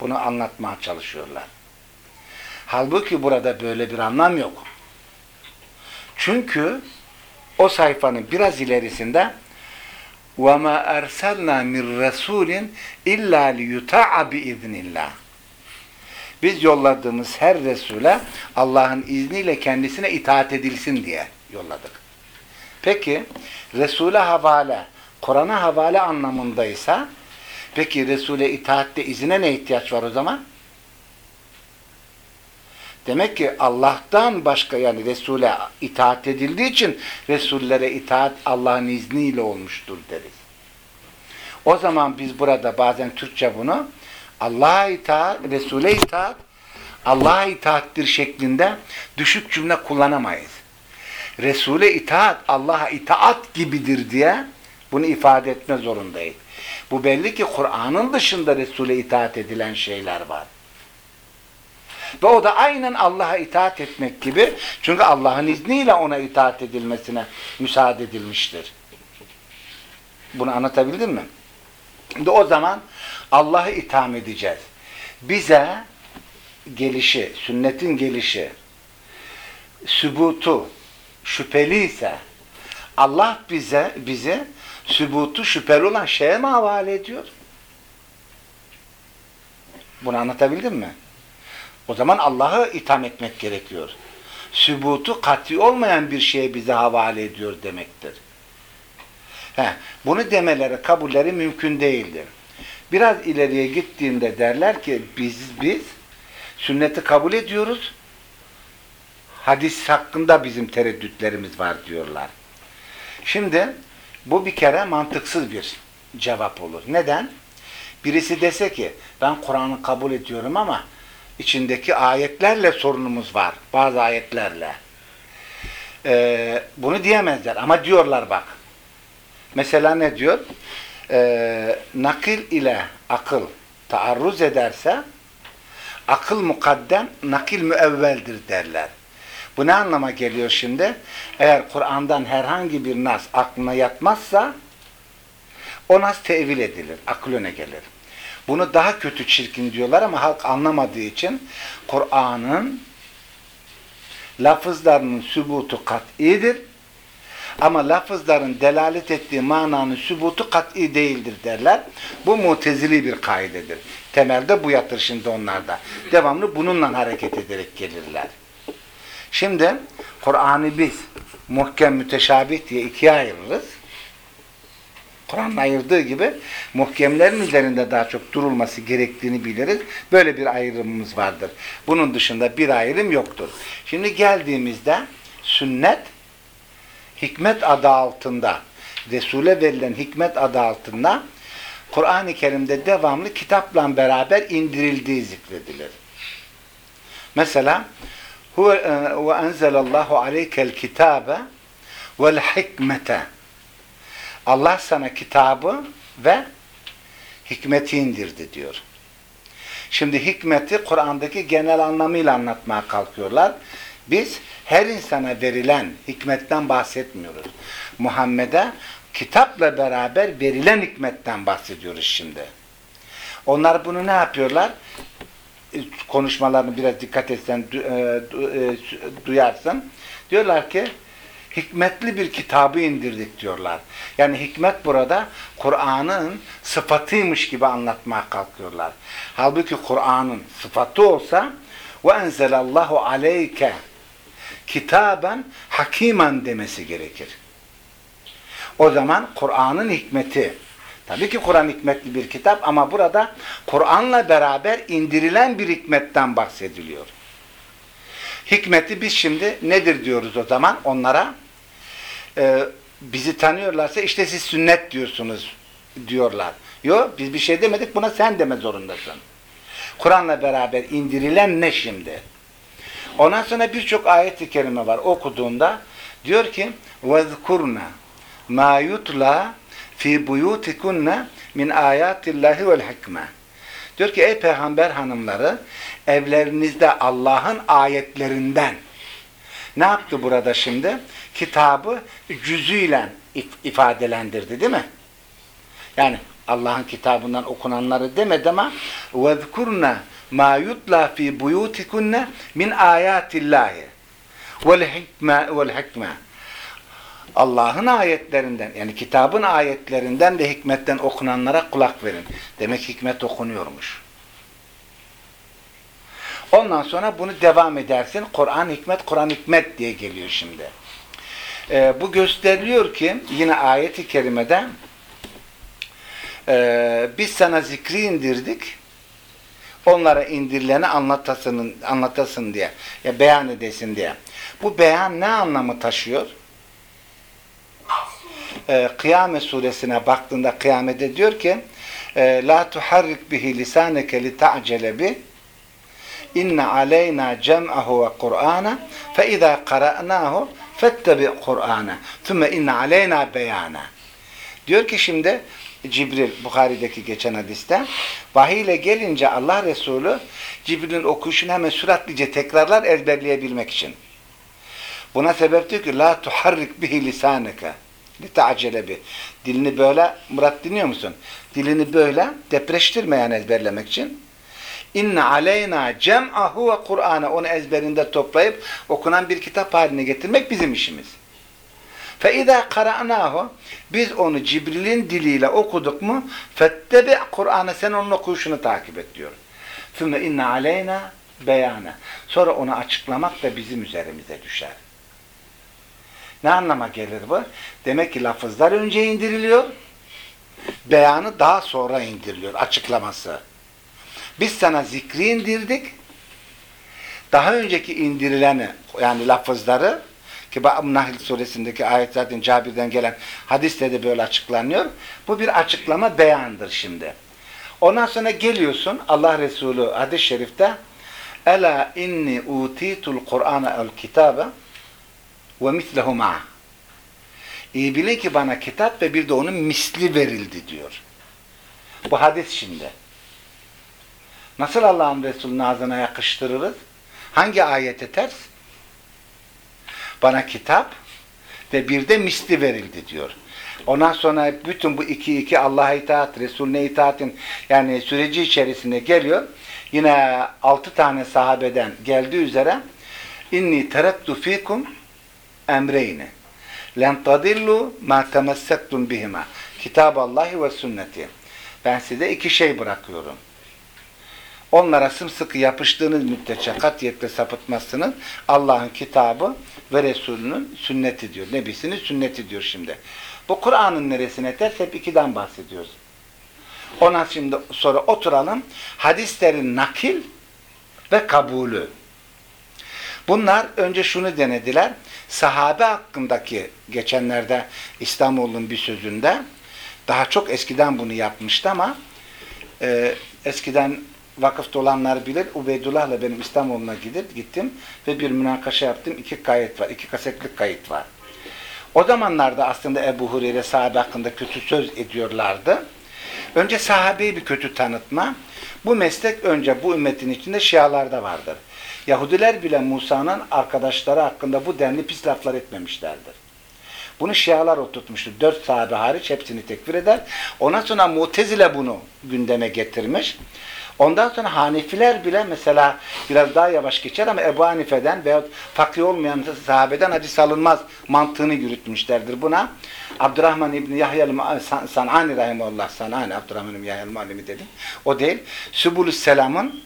bunu anlatmaya çalışıyorlar. Halbuki burada böyle bir anlam yok. Çünkü o sayfanın biraz ilerisinde وَمَا اَرْسَلْنَا مِنْ رَسُولٍ اِلَّا لِيُتَعَ بِاِذْنِ Biz yolladığımız her Resul'e Allah'ın izniyle kendisine itaat edilsin diye yolladık. Peki Resul'e havale, Kur'an'a havale anlamındaysa peki Resul'e itaatte izine ne ihtiyaç var o zaman? Demek ki Allah'tan başka yani Resul'e itaat edildiği için Resullere itaat Allah'ın izniyle olmuştur deriz. O zaman biz burada bazen Türkçe bunu Allah'a itaat, Resul'e itaat, Allah'a itaattir şeklinde düşük cümle kullanamayız. Resul'e itaat, Allah'a itaat gibidir diye bunu ifade etme zorundayız. Bu belli ki Kur'an'ın dışında Resul'e itaat edilen şeyler var. Ve o da aynen Allah'a itaat etmek gibi. Çünkü Allah'ın izniyle ona itaat edilmesine müsaade edilmiştir. Bunu anlatabildim mi? Şimdi o zaman Allah'ı itham edeceğiz. Bize gelişi, sünnetin gelişi, sübutu şüpheli ise Allah bize bizi sübutu şüpheli olan şeye mi havale ediyor? Bunu anlatabildim mi? O zaman Allah'ı itham etmek gerekiyor. Sübutu kat'i olmayan bir şeye bize havale ediyor demektir. He, bunu demeleri, kabulleri mümkün değildir. Biraz ileriye gittiğinde derler ki biz biz sünneti kabul ediyoruz. Hadis hakkında bizim tereddütlerimiz var diyorlar. Şimdi bu bir kere mantıksız bir cevap olur. Neden? Birisi dese ki ben Kur'an'ı kabul ediyorum ama içindeki ayetlerle sorunumuz var. Bazı ayetlerle. Ee, bunu diyemezler ama diyorlar bak. Mesela ne diyor? Ee, nakil ile akıl taarruz ederse akıl mukaddem, nakil müevveldir derler. Bu ne anlama geliyor şimdi? Eğer Kur'an'dan herhangi bir nas aklına yatmazsa o nas tevil edilir, akıl öne gelir. Bunu daha kötü çirkin diyorlar ama halk anlamadığı için Kur'an'ın lafızlarının sübutu kat'idir ama lafızların delalet ettiği mananın sübutu kat'i değildir derler. Bu mutezili bir kaidedir. Temelde bu yatır şimdi onlarda. Devamlı bununla hareket ederek gelirler. Şimdi Kur'an'ı biz muhkem müteşabih diye ikiye ayırırız. Kur'an'ın ayırdığı gibi muhkemlerin üzerinde daha çok durulması gerektiğini biliriz. Böyle bir ayrımımız vardır. Bunun dışında bir ayrım yoktur. Şimdi geldiğimizde sünnet hikmet adı altında Resul'e verilen hikmet adı altında Kur'an-ı Kerim'de devamlı kitapla beraber indirildiği zikredilir. Mesela ve enzelallahu aleykel kitabe vel hikmete Allah sana kitabı ve hikmeti indirdi diyor. Şimdi hikmeti Kur'an'daki genel anlamıyla anlatmaya kalkıyorlar. Biz her insana verilen hikmetten bahsetmiyoruz. Muhammed'e kitapla beraber verilen hikmetten bahsediyoruz şimdi. Onlar bunu ne yapıyorlar? Konuşmalarını biraz dikkat etsen duyarsın. Diyorlar ki hikmetli bir kitabı indirdik diyorlar. Yani hikmet burada Kur'an'ın sıfatıymış gibi anlatmaya kalkıyorlar. Halbuki Kur'an'ın sıfatı olsa ve enzelallahu aleyke kitaben hakimen demesi gerekir. O zaman Kur'an'ın hikmeti tabii ki Kur'an hikmetli bir kitap ama burada Kur'an'la beraber indirilen bir hikmetten bahsediliyor. Hikmeti biz şimdi nedir diyoruz o zaman onlara? Ee, bizi tanıyorlarsa işte siz sünnet diyorsunuz diyorlar. Yok biz bir şey demedik buna sen deme zorundasın. Kur'an'la beraber indirilen ne şimdi? Ondan sonra birçok ayet-i kerime var okuduğunda diyor ki وَذْكُرْنَا مَا يُتْلَى فِي بُيُوتِكُنَّ min ayatillahi vel hikme. Diyor ki ey peygamber hanımları evlerinizde Allah'ın ayetlerinden Ne yaptı burada şimdi? Kitabı cüzüyle if- ifadelendirdi değil mi? Yani Allah'ın kitabından okunanları demedi ama وَذْكُرْنَا مَا يُتْلَى ف۪ي بُيُوتِكُنَّ مِنْ آيَاتِ اللّٰهِ وَالْحِكْمَةِ وَالْحِكْمَةِ Allah'ın ayetlerinden yani kitabın ayetlerinden ve hikmetten okunanlara kulak verin. Demek hikmet okunuyormuş. Ondan sonra bunu devam edersin. Kur'an hikmet, Kur'an hikmet diye geliyor şimdi. Ee, bu gösteriliyor ki yine ayeti kerimede ee, biz sana zikri indirdik onlara indirileni anlatasın, anlatasın diye ya beyan edesin diye. Bu beyan ne anlamı taşıyor? Ee, Kıyamet suresine baktığında kıyamete diyor ki e, la tuharrik bihi lisaneke li ta'cele bi inne aleyna cem'ahu ve kur'ana fe izâ qara'nâhu fettebi kur'ana thumme inne aleyna beyana diyor ki şimdi Cibril Bukhari'deki geçen hadiste vahiy ile gelince Allah Resulü Cibril'in okuyuşunu hemen süratlice tekrarlar ezberleyebilmek için. Buna sebep diyor ki la tuharrik bihi lisaneke li ta'cele bi. Dilini böyle Murat dinliyor musun? Dilini böyle depreştirme yani ezberlemek için. İnne aleyna cem'ahu ve Kur'an'a onu ezberinde toplayıp okunan bir kitap haline getirmek bizim işimiz. Fe izâ kara'nâhu biz onu Cibril'in diliyle okuduk mu fettebi Kur'an'ı sen onun okuyuşunu takip et diyor. Sümme inne aleyna beyana. Sonra onu açıklamak da bizim üzerimize düşer. Ne anlama gelir bu? Demek ki lafızlar önce indiriliyor. Beyanı daha sonra indiriliyor açıklaması. Biz sana zikri indirdik, daha önceki indirileni, yani lafızları, ki Nahl suresindeki ayet zaten Cabir'den gelen hadiste de böyle açıklanıyor. Bu bir açıklama beyandır şimdi. Ondan sonra geliyorsun Allah Resulü hadis-i şerifte Ela inni utitul Kur'ana el kitabe ve mislehu ma'a. İyi bilin ki bana kitap ve bir de onun misli verildi diyor. Bu hadis şimdi. Nasıl Allah'ın Resulü'nün ağzına yakıştırırız? Hangi ayete ters? Bana kitap ve bir de misli verildi diyor. Ondan sonra bütün bu iki iki Allah'a itaat, Resulüne itaatin yani süreci içerisinde geliyor. Yine altı tane sahabeden geldiği üzere inni terettu fikum emreyni len tadillu ma temessektum bihima kitaballahi ve sünneti ben size iki şey bırakıyorum. Onlara sımsıkı yapıştığınız müddetçe katiyetle sapıtmazsınız. Allah'ın kitabı ve Resulünün sünneti diyor. Nebisinin sünneti diyor şimdi. Bu Kur'an'ın neresine ters? Hep ikiden bahsediyoruz. Ona şimdi sonra oturalım. Hadislerin nakil ve kabulü. Bunlar önce şunu denediler. Sahabe hakkındaki geçenlerde İstanbul'un bir sözünde daha çok eskiden bunu yapmıştı ama e, eskiden vakıfta olanlar bilir. Ubeydullah'la benim İstanbul'una gidip gittim ve bir münakaşa yaptım. İki kayıt var. iki kasetlik kayıt var. O zamanlarda aslında Ebu Hureyre sahabe hakkında kötü söz ediyorlardı. Önce sahabeyi bir kötü tanıtma. Bu meslek önce bu ümmetin içinde Şialarda vardır. Yahudiler bile Musa'nın arkadaşları hakkında bu denli pis laflar etmemişlerdir. Bunu Şialar oturtmuştur. Dört sahabe hariç hepsini tekfir eder. Ondan sonra Mutezile bunu gündeme getirmiş. Ondan sonra Hanefiler bile mesela biraz daha yavaş geçer ama Ebu Hanife'den veya fakir olmayan sahabeden hadis alınmaz mantığını yürütmüşlerdir buna. Abdurrahman İbni Yahya San'ani Rahimullah San'ani Abdurrahman İbni Yahya Malimi dedim. O değil. Sübulü Selam'ın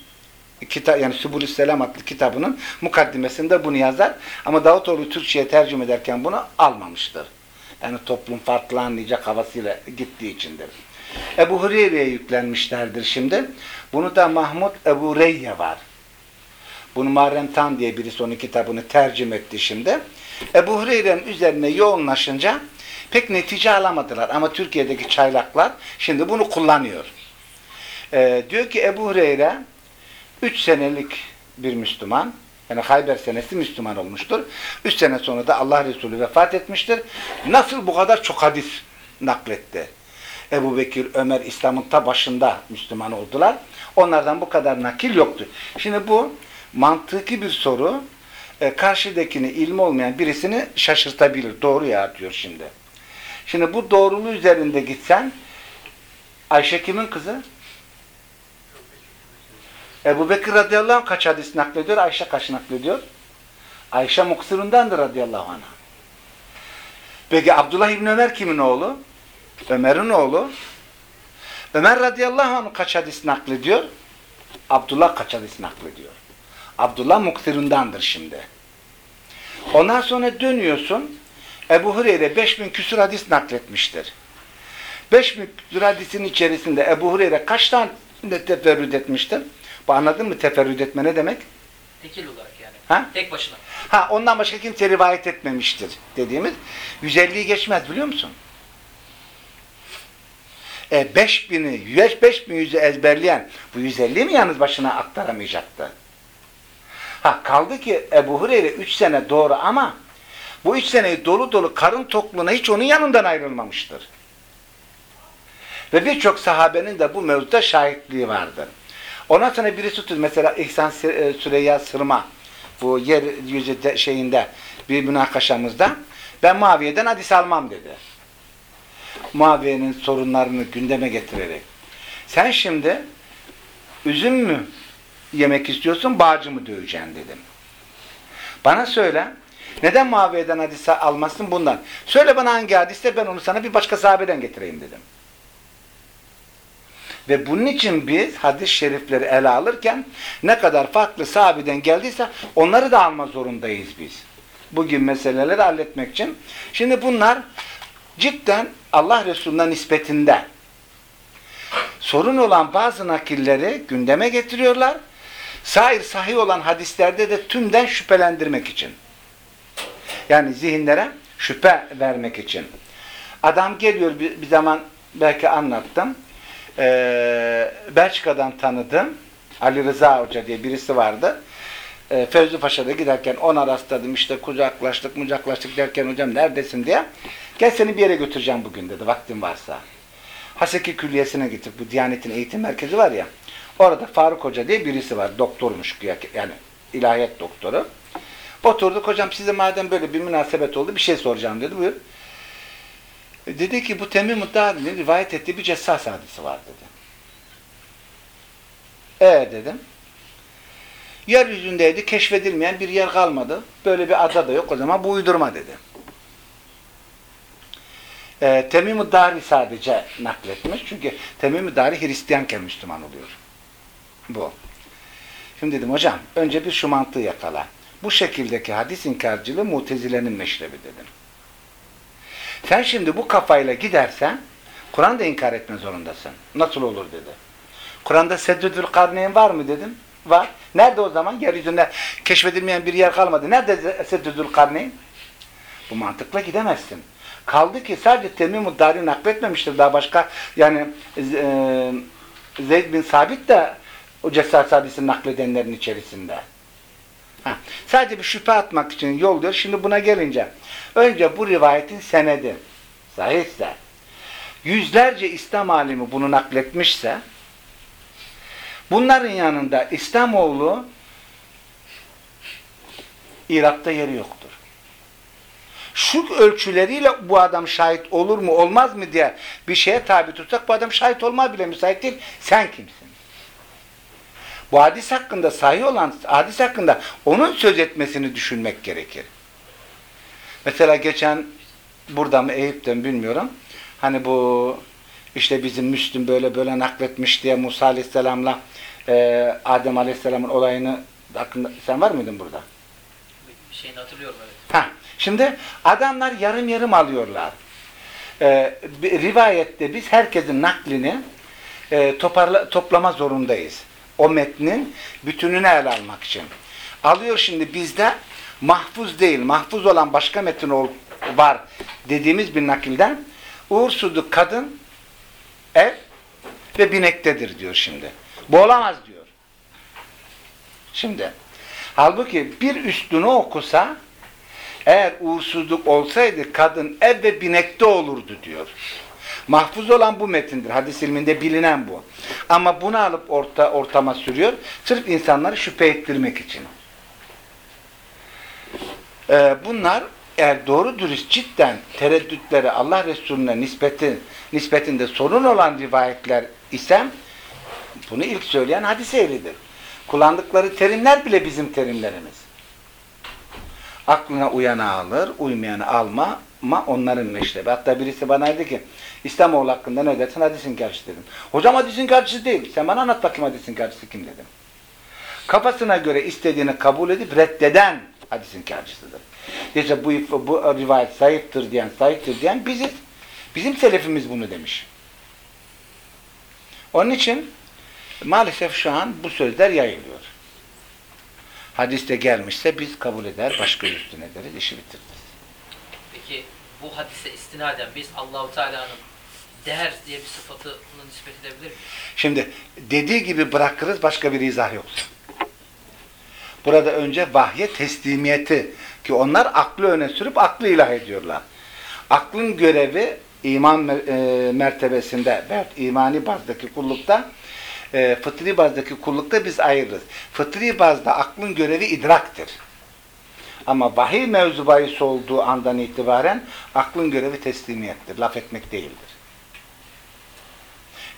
kitap yani Sübulü Selam adlı kitabının mukaddimesinde bunu yazar. Ama Davutoğlu Türkçe'ye tercüme ederken bunu almamıştır. Yani toplum farklı anlayacak havasıyla gittiği içindir. Ebu Hureyre'ye yüklenmişlerdir şimdi. Bunu da Mahmud Ebu Reyye var. Bunu Muharrem Tan diye birisi onun kitabını tercüme etti şimdi. Ebu Hureyre'nin üzerine yoğunlaşınca pek netice alamadılar. Ama Türkiye'deki çaylaklar şimdi bunu kullanıyor. Ee, diyor ki Ebu Hureyre 3 senelik bir Müslüman. Yani Hayber senesi Müslüman olmuştur. 3 sene sonra da Allah Resulü vefat etmiştir. Nasıl bu kadar çok hadis nakletti? Ebu Bekir, Ömer İslam'ın ta başında Müslüman oldular. Onlardan bu kadar nakil yoktu. Şimdi bu mantıki bir soru. e, karşıdakini ilmi olmayan birisini şaşırtabilir. Doğru ya diyor şimdi. Şimdi bu doğruluğu üzerinde gitsen Ayşe kimin kızı? Ebu Bekir radıyallahu anh kaç hadis naklediyor? Ayşe kaç naklediyor? Ayşe muksirundandır radıyallahu anh. Peki Abdullah İbni Ömer kimin oğlu? Ömer'in oğlu. Ömer radıyallahu anh kaç hadis naklediyor? Abdullah kaç hadis naklediyor? Abdullah muksirundandır şimdi. Ondan sonra dönüyorsun. Ebu Hureyre 5000 küsur hadis nakletmiştir. 5000 küsur hadisin içerisinde Ebu Hureyre kaç tane teferrüt etmiştir? Bu anladın mı teferrüt etme ne demek? Tekil olarak yani. Ha? Tek başına. Ha ondan başka kimse rivayet etmemiştir dediğimiz 150'yi geçmez biliyor musun? E 5000'i 5100'ü ezberleyen bu 150 mi yalnız başına aktaramayacaktı? Ha kaldı ki Ebu Hureyre 3 sene doğru ama bu 3 seneyi dolu dolu karın tokluğuna hiç onun yanından ayrılmamıştır. Ve birçok sahabenin de bu mevzuda şahitliği vardır. Ondan sonra birisi tut mesela İhsan Sü- Süreyya Sırma bu yer yüzü de- şeyinde bir münakaşamızda ben Muaviye'den hadis almam dedi. Muaviye'nin sorunlarını gündeme getirerek. Sen şimdi üzüm mü yemek istiyorsun, bağcı mı döveceksin dedim. Bana söyle, neden Muaviye'den hadis almazsın bundan? Söyle bana hangi hadiste ben onu sana bir başka sahabeden getireyim dedim. Ve bunun için biz hadis-i şerifleri ele alırken ne kadar farklı sahabeden geldiyse onları da alma zorundayız biz. Bugün meseleleri halletmek için. Şimdi bunlar cidden Allah Resulü'ne nispetinde sorun olan bazı nakilleri gündeme getiriyorlar. Sair sahih olan hadislerde de tümden şüphelendirmek için. Yani zihinlere şüphe vermek için. Adam geliyor bir, bir zaman belki anlattım. Ee, Belçika'dan tanıdım. Ali Rıza Hoca diye birisi vardı. Ee, Fevzi Paşa'da giderken ona rastladım. işte kucaklaştık, mucaklaştık derken hocam neredesin diye. Gel seni bir yere götüreceğim bugün dedi vaktin varsa. Haseki Külliyesi'ne gittik. Bu Diyanet'in eğitim merkezi var ya. Orada Faruk Hoca diye birisi var. Doktormuş yani ilahiyat doktoru. Oturduk hocam size madem böyle bir münasebet oldu bir şey soracağım dedi. Buyur. E, Dedi ki bu Temim Muddari'nin rivayet ettiği bir cessas hadisi var dedi. E dedim. Yeryüzündeydi, keşfedilmeyen bir yer kalmadı. Böyle bir ada da yok o zaman bu uydurma dedi. E, Temim-i Dari sadece nakletmiş. Çünkü Temim-i Dari Hristiyanken Müslüman oluyor. Bu. Şimdi dedim hocam önce bir şu mantığı yakala. Bu şekildeki hadis inkarcılığı mutezilerin meşrebi dedim. Sen şimdi bu kafayla gidersen Kur'an da inkar etme zorundasın. Nasıl olur dedi. Kur'an'da Seddüdül Karneyn var mı dedim. Var. Nerede o zaman? Yeryüzünde keşfedilmeyen bir yer kalmadı. Nerede Seddüdül Karneyn? Bu mantıkla gidemezsin. Kaldı ki sadece Temim-i Dari nakletmemiştir. Daha başka yani e, Zeyd bin Sabit de o cesaret hadisini nakledenlerin içerisinde. Ha, sadece bir şüphe atmak için yol diyor. Şimdi buna gelince önce bu rivayetin senedi sahihse yüzlerce İslam alimi bunu nakletmişse bunların yanında İslamoğlu Irak'ta yeri yoktur. Şu ölçüleriyle bu adam şahit olur mu olmaz mı diye bir şeye tabi tutsak bu adam şahit olmaya bile müsait değil. Sen kimsin? Bu hadis hakkında sahih olan hadis hakkında onun söz etmesini düşünmek gerekir. Mesela geçen burada mı Eyüp'ten bilmiyorum. Hani bu işte bizim Müslüm böyle böyle nakletmiş diye Musa Aleyhisselam'la e, Adem Aleyhisselam'ın olayını hakkında sen var mıydın burada? Bir şeyini hatırlıyorum evet. Şimdi adamlar yarım yarım alıyorlar. Ee, rivayette biz herkesin naklini e, toparla, toplama zorundayız. O metnin bütününü ele almak için. Alıyor şimdi bizde mahfuz değil, mahfuz olan başka metin ol, var dediğimiz bir nakilden uğursuzluk kadın ev ve binektedir diyor şimdi. Bu olamaz diyor. Şimdi halbuki bir üstünü okusa eğer uğursuzluk olsaydı kadın ev ve binekte olurdu diyor. Mahfuz olan bu metindir. Hadis ilminde bilinen bu. Ama bunu alıp orta, ortama sürüyor. Sırf insanları şüphe ettirmek için. Ee, bunlar eğer doğru dürüst cidden tereddütleri Allah Resulüne nispeti, nispetinde sorun olan rivayetler ise bunu ilk söyleyen hadis ehlidir. Kullandıkları terimler bile bizim terimlerimiz. Aklına uyanı alır, uymayanı alma ama onların meşrebi. Hatta birisi bana dedi ki İslamoğlu hakkında ne dersin hadis inkarcısı dedim. Hocam hadis inkarcısı değil. Sen bana anlat bakayım hadis inkarcısı kim dedim. Kafasına göre istediğini kabul edip reddeden hadis inkarcısıdır. İşte bu, bu rivayet zayıftır diyen, zayıftır diyen biziz. Bizim selefimiz bunu demiş. Onun için maalesef şu an bu sözler yayılıyor. Hadiste gelmişse biz kabul eder, başka üstüne ederiz, işi bitiririz. Peki bu hadise istinaden biz Allahu Teala'nın değer diye bir sıfatını nispet edebilir miyiz? Şimdi dediği gibi bırakırız, başka bir izah yoksa. Burada önce vahye teslimiyeti ki onlar aklı öne sürüp aklı ilah ediyorlar. Aklın görevi iman e, mertebesinde imani bazdaki kullukta e, fıtri bazdaki kullukta biz ayırırız. Fıtri bazda aklın görevi idraktır. Ama vahiy mevzu bahis olduğu andan itibaren aklın görevi teslimiyettir. Laf etmek değildir.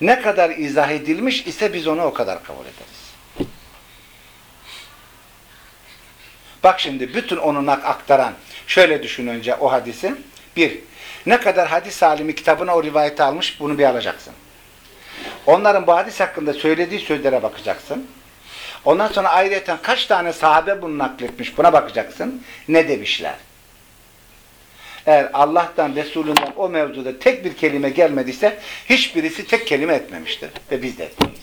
Ne kadar izah edilmiş ise biz onu o kadar kabul ederiz. Bak şimdi bütün onu aktaran şöyle düşün önce o hadisi. Bir, ne kadar hadis alimi kitabına o rivayeti almış bunu bir alacaksın. Onların bu hadis hakkında söylediği sözlere bakacaksın. Ondan sonra ayrıyeten kaç tane sahabe bunu nakletmiş buna bakacaksın. Ne demişler? Eğer Allah'tan, Resulünden o mevzuda tek bir kelime gelmediyse hiçbirisi tek kelime etmemiştir. Ve biz de etmeyiz.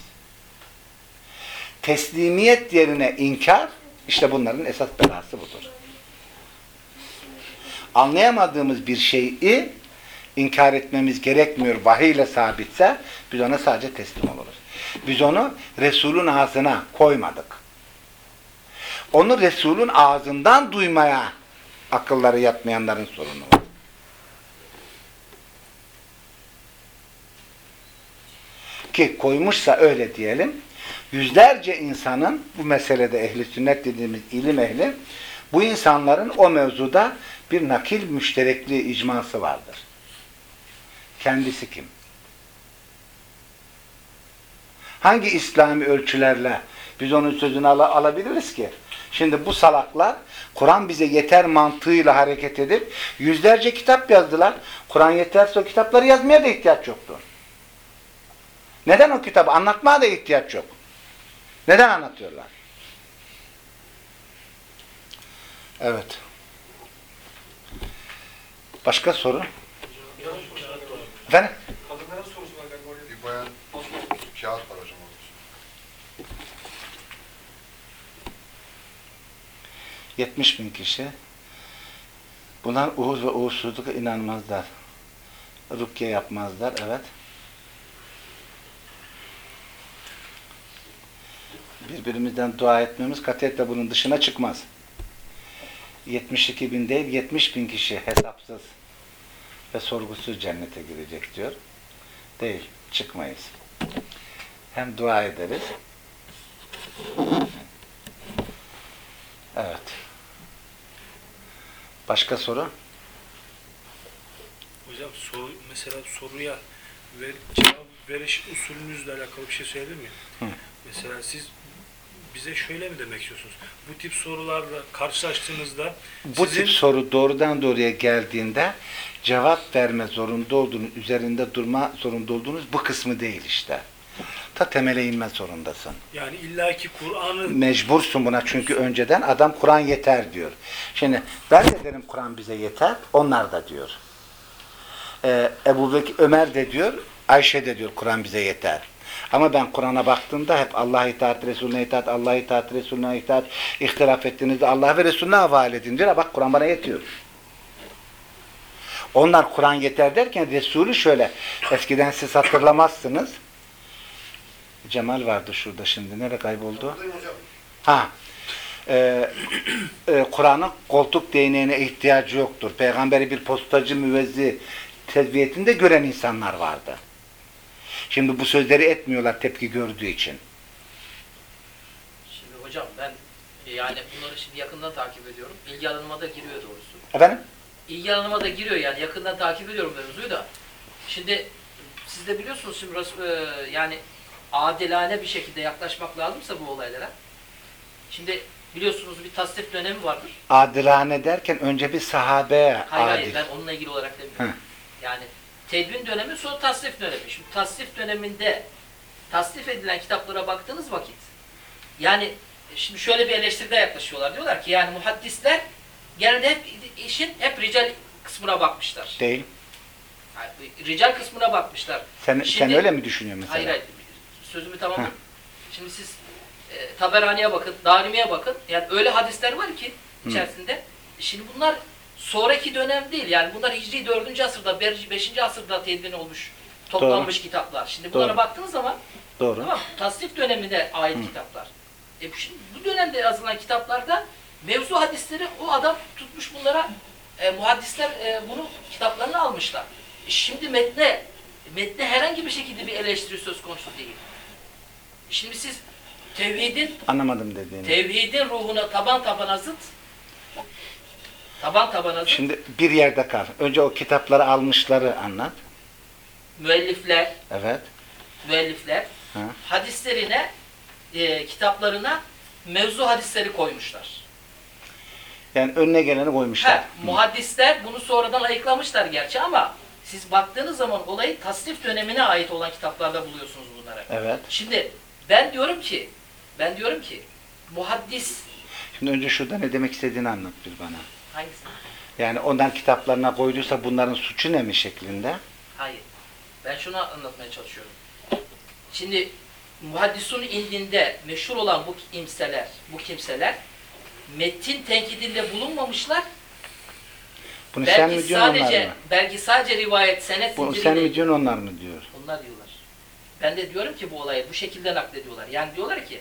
Teslimiyet yerine inkar işte bunların esas belası budur. Anlayamadığımız bir şeyi inkar etmemiz gerekmiyor. Vahiy ile sabitse biz ona sadece teslim oluruz. Biz onu Resul'ün ağzına koymadık. Onu Resul'ün ağzından duymaya akılları yatmayanların sorunu var. Ki koymuşsa öyle diyelim. Yüzlerce insanın bu meselede ehli sünnet dediğimiz ilim ehli bu insanların o mevzuda bir nakil müşterekliği icması vardır. Kendisi kim? Hangi İslami ölçülerle biz onun sözünü al alabiliriz ki? Şimdi bu salaklar Kur'an bize yeter mantığıyla hareket edip yüzlerce kitap yazdılar. Kur'an yeterse o kitapları yazmaya da ihtiyaç yoktu. Neden o kitabı anlatmaya da ihtiyaç yok? Neden anlatıyorlar? Evet. Başka soru? Efendim? Kadınların sorusu var galiba oraya. Bir bayan kağıt var hocam. orada. 70 bin kişi. Bunlar uğur ve uğursuzluğa inanmazlar. Rukiye yapmazlar. Evet. Birbirimizden dua etmemiz katiyetle bunun dışına çıkmaz. 72 bin değil 70 bin kişi hesapsız ve sorgusuz cennete girecek diyor. Değil. Çıkmayız. Hem dua ederiz. Evet. Başka soru? Hocam soru, mesela soruya ver, cevap veriş usulünüzle alakalı bir şey söyleyebilir miyim? Hı. Mesela siz bize şöyle mi demek istiyorsunuz? Bu tip sorularla karşılaştığınızda Bu sizin tip soru doğrudan doğruya geldiğinde cevap verme zorunda olduğunuz, üzerinde durma zorunda olduğunuz bu kısmı değil işte. Ta temele inme zorundasın. yani illaki Kur'an'ı Mecbursun buna çünkü önceden adam Kur'an yeter diyor. Şimdi ben de derim Kur'an bize yeter, onlar da diyor. Ee, Ebu Bekir, Ömer de diyor, Ayşe de diyor Kur'an bize yeter. Ama ben Kur'an'a baktığımda hep Allah'a itaat, Resulüne itaat, Allah'a itaat, Resulüne itaat, ihtilaf ettiğinizde Allah ve Resulüne havale edin diyor. Bak Kur'an bana yetiyor. Onlar Kur'an yeter derken Resulü şöyle, eskiden siz hatırlamazsınız. Cemal vardı şurada şimdi. Nereye kayboldu? Ha. Ee, e, Kur'an'ın koltuk değneğine ihtiyacı yoktur. Peygamberi bir postacı müvezzi tezbiyetinde gören insanlar vardı. Şimdi bu sözleri etmiyorlar tepki gördüğü için. Şimdi hocam ben Yani bunları şimdi yakından takip ediyorum. İlgi alanıma da giriyor doğrusu. Efendim? İlgi alanıma da giriyor yani yakından takip ediyorum mevzuyu da. Şimdi siz de biliyorsunuz şimdi e, yani adilane bir şekilde yaklaşmak lazımsa bu olaylara. Şimdi biliyorsunuz bir tasdif dönemi vardır. Adilane derken önce bir sahabeye Hayır adil. hayır ben onunla ilgili olarak demiyorum. Hı. Yani tedvin dönemi sonra tasnif dönemi. Şimdi tasnif döneminde tasnif edilen kitaplara baktığınız vakit yani şimdi şöyle bir eleştiride yaklaşıyorlar. Diyorlar ki yani muhaddisler genelde hep işin hep rical kısmına bakmışlar. Değil. Yani rical kısmına bakmışlar. Sen, sen Şimdi- öyle mi düşünüyorsun mesela? Hayır hayır. Sözümü tamamlayayım. Şimdi siz e, Taberani'ye bakın, Darimi'ye bakın. Yani öyle hadisler var ki içerisinde. Şimdi bunlar sonraki dönem değil. Yani bunlar Hicri 4. asırda, 5. asırda tedvin olmuş, toplanmış kitaplar. Şimdi bunlara Doğru. baktığınız zaman Doğru. tamam tasnif dönemine ait kitaplar. E şimdi bu dönemde yazılan kitaplarda mevzu hadisleri o adam tutmuş bunlara e, muhaddisler e, bunu kitaplarını almışlar. E, şimdi metne metne herhangi bir şekilde bir eleştiri söz konusu değil. Şimdi siz tevhidin Anlamadım dediğini. tevhidin ruhuna taban tabana zıt taban tabana zıt Şimdi bir yerde kal. Önce o kitapları almışları anlat. müellifler Evet. müellifler Ha. hadislerine e, kitaplarına mevzu hadisleri koymuşlar. Yani önüne geleni koymuşlar. Ha, muhaddisler bunu sonradan ayıklamışlar gerçi ama siz baktığınız zaman olayı tasnif dönemine ait olan kitaplarda buluyorsunuz bunları. Evet. Şimdi ben diyorum ki ben diyorum ki muhaddis Şimdi önce şurada ne demek istediğini anlat bir bana. hangisi? Yani ondan kitaplarına koyduysa bunların suçu ne mi şeklinde? Hayır. Ben şunu anlatmaya çalışıyorum. Şimdi muhaddisun indinde meşhur olan bu kimseler, bu kimseler metin tenkidinde bulunmamışlar. Bunu sen belki mi diyorsun onlar sadece mı? belki sadece rivayet senet Bunu sen mi diyorsun onlar mı diyor? onlar diyorlar. Ben de diyorum ki bu olayı bu şekilde naklediyorlar. Yani diyorlar ki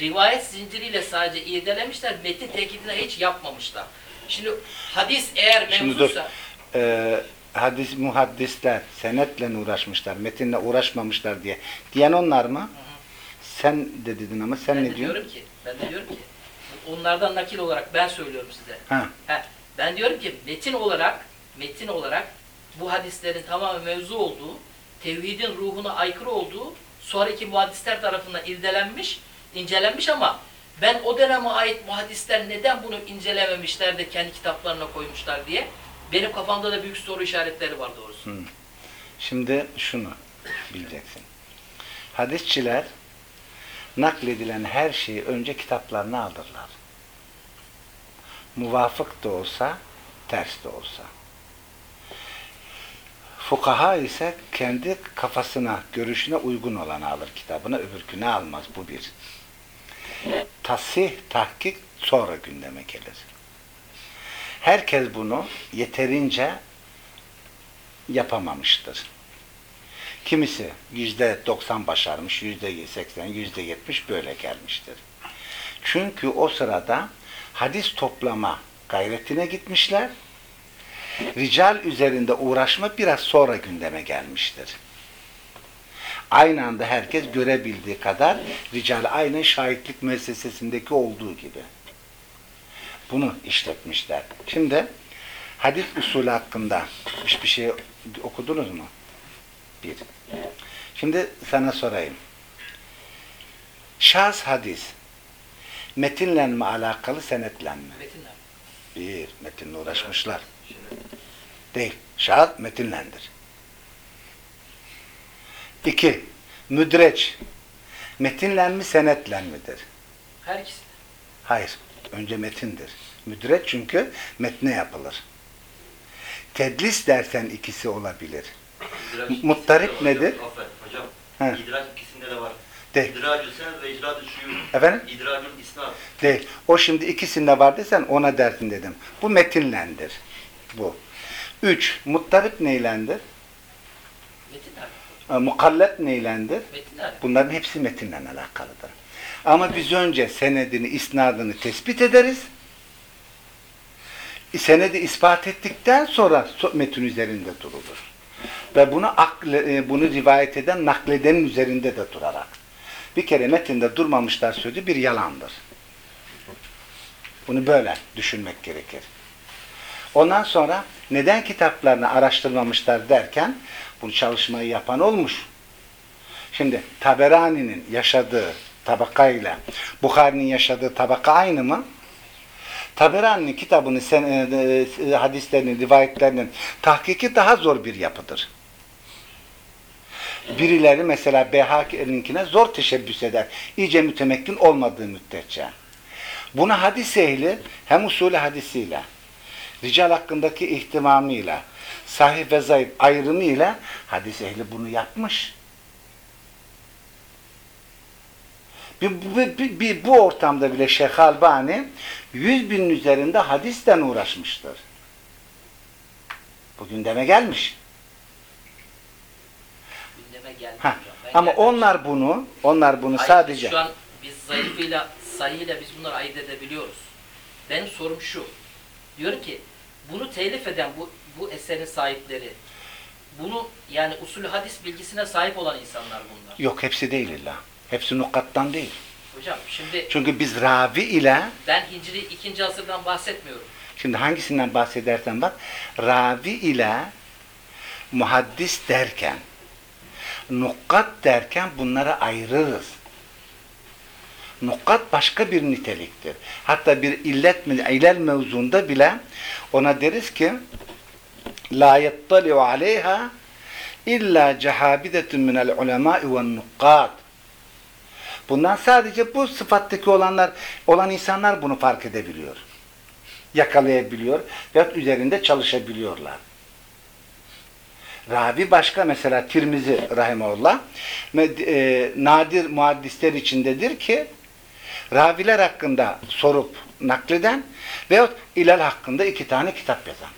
rivayet zinciriyle sadece irdelemişler, metin tenkidine hiç yapmamışlar. Şimdi hadis eğer Şimdi dur. mevzusa Ee, hadis muhaddisler senetle uğraşmışlar, metinle uğraşmamışlar diye. Diyen onlar mı? Sen de dedin ama sen ben ne de diyorsun? diyorum ki ben de diyorum ki onlardan nakil olarak ben söylüyorum size. Ha. Ben diyorum ki metin olarak metin olarak bu hadislerin tamamen mevzu olduğu, tevhidin ruhuna aykırı olduğu sonraki muhaddisler tarafından irdelenmiş, incelenmiş ama ben o döneme ait muhaddisler neden bunu incelememişler de kendi kitaplarına koymuşlar diye benim kafamda da büyük soru işaretleri var doğrusu. Şimdi şunu bileceksin. Hadisçiler nakledilen her şeyi önce kitaplarına alırlar. Muvafık da olsa, ters de olsa. Fukaha ise kendi kafasına, görüşüne uygun olanı alır kitabına, öbürkünü almaz. Bu bir. Tasih, tahkik sonra gündeme gelir. Herkes bunu yeterince yapamamıştır. Kimisi yüzde 90 başarmış, yüzde 80, yüzde 70 böyle gelmiştir. Çünkü o sırada hadis toplama gayretine gitmişler. Rical üzerinde uğraşma biraz sonra gündeme gelmiştir. Aynı anda herkes görebildiği kadar rical aynı şahitlik müessesesindeki olduğu gibi. Bunu işletmişler. Şimdi hadis usulü hakkında hiçbir şey okudunuz mu? Bir. Şimdi sana sorayım. Şahs hadis metinle mi alakalı senetle mi? Metinler. Bir, metinle uğraşmışlar. Değil. Şahs metinlendir. İki, müdreç metinle mi senetle midir? Her ikisi. Hayır. Önce metindir. Müdret çünkü metne yapılır. Tedlis dersen ikisi olabilir. Muttarip nedir? Aferin hocam. He. İdrak ikisinde de var. Değil. İdracül sen ve icracül şuyur. Efendim? İdracül isnad. Değil. O şimdi ikisinde var desen ona dersin dedim. Bu metinlendir. Bu. Üç. Muttarip neylendir? Metinler. E, Mukallet neylendir? Metinler. Bunların hepsi metinle alakalıdır. Ama biz önce senedini, isnadını tespit ederiz. Senedi ispat ettikten sonra so- metin üzerinde durulur. Ve bunu akle, e, bunu rivayet eden nakledenin üzerinde de durarak. Bir kere metinde durmamışlar sözü bir yalandır. Bunu böyle düşünmek gerekir. Ondan sonra neden kitaplarını araştırmamışlar derken bu çalışmayı yapan olmuş. Şimdi Taberani'nin yaşadığı tabakayla Bukhari'nin yaşadığı tabaka aynı mı? Taberani'nin kitabını, sen, e, e, hadislerinin, rivayetlerinin tahkiki daha zor bir yapıdır. Birileri mesela Beyhaki'ninkine zor teşebbüs eder. İyice mütemekkin olmadığı müddetçe. Buna hadis ehli hem usulü hadisiyle, rical hakkındaki ihtimamıyla, sahih ve zayıf ayrımıyla hadis ehli bunu yapmış. Bir, bir, bir, bir- bu ortamda bile Şeyh Albani yüz binin üzerinde hadisten uğraşmıştır. Bu gündeme gelmiş. Ha, ama gelmemiştim. onlar bunu, onlar bunu Hayır, sadece Biz şu an biz zayıfıyla, sayıyla biz bunları ayırt edebiliyoruz. Benim sorum şu. Diyor ki bunu telif eden bu, bu eserin sahipleri bunu yani usulü hadis bilgisine sahip olan insanlar bunlar. yok hepsi değil illa. Hepsi nukattan değil. Hocam şimdi Çünkü biz ravi ile ben Hicri 2. asırdan bahsetmiyorum. Şimdi hangisinden bahsedersen bak, ravi ile muhaddis derken, nukkat derken bunları ayırırız. Nukkat başka bir niteliktir. Hatta bir illet ilel mevzunda bile ona deriz ki la yettali'u aleyha illa cehabidetun minel ulemâ'i ve nukkat. Bundan sadece bu sıfattaki olanlar olan insanlar bunu fark edebiliyor yakalayabiliyor ve üzerinde çalışabiliyorlar. Ravi başka mesela Tirmizi Rahimullah med- e, nadir muhaddisler içindedir ki raviler hakkında sorup nakleden veyahut ilal hakkında iki tane kitap yazan.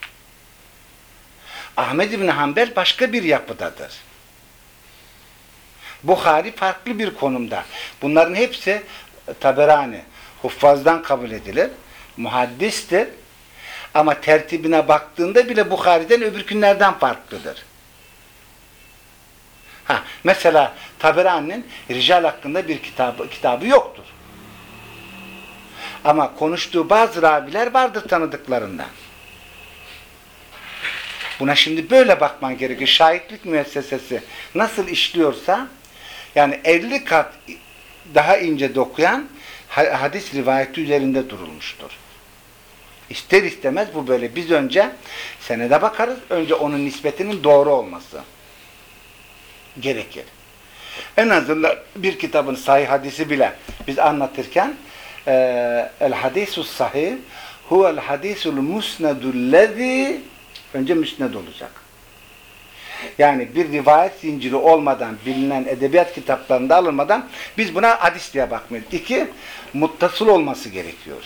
Ahmed İbni Hanbel başka bir yapıdadır. Bukhari farklı bir konumda. Bunların hepsi Taberani, Huffaz'dan kabul edilir. Muhaddistir. Ama tertibine baktığında bile Bukhari'den öbürkünlerden farklıdır. Ha, mesela Taberani'nin Rical hakkında bir kitabı, kitabı yoktur. Ama konuştuğu bazı raviler vardır tanıdıklarından. Buna şimdi böyle bakman gerekiyor. Şahitlik müessesesi nasıl işliyorsa yani 50 kat daha ince dokuyan ha- hadis rivayeti üzerinde durulmuştur. İster istemez bu böyle. Biz önce senede bakarız. Önce onun nispetinin doğru olması gerekir. En azından bir kitabın sahih hadisi bile biz anlatırken eee, el hadisus sahih huvel hadisul musnedullezi önce müsned olacak. Yani bir rivayet zinciri olmadan, bilinen edebiyat kitaplarında alınmadan biz buna hadis diye bakmıyoruz. İki, muttasıl olması gerekiyor.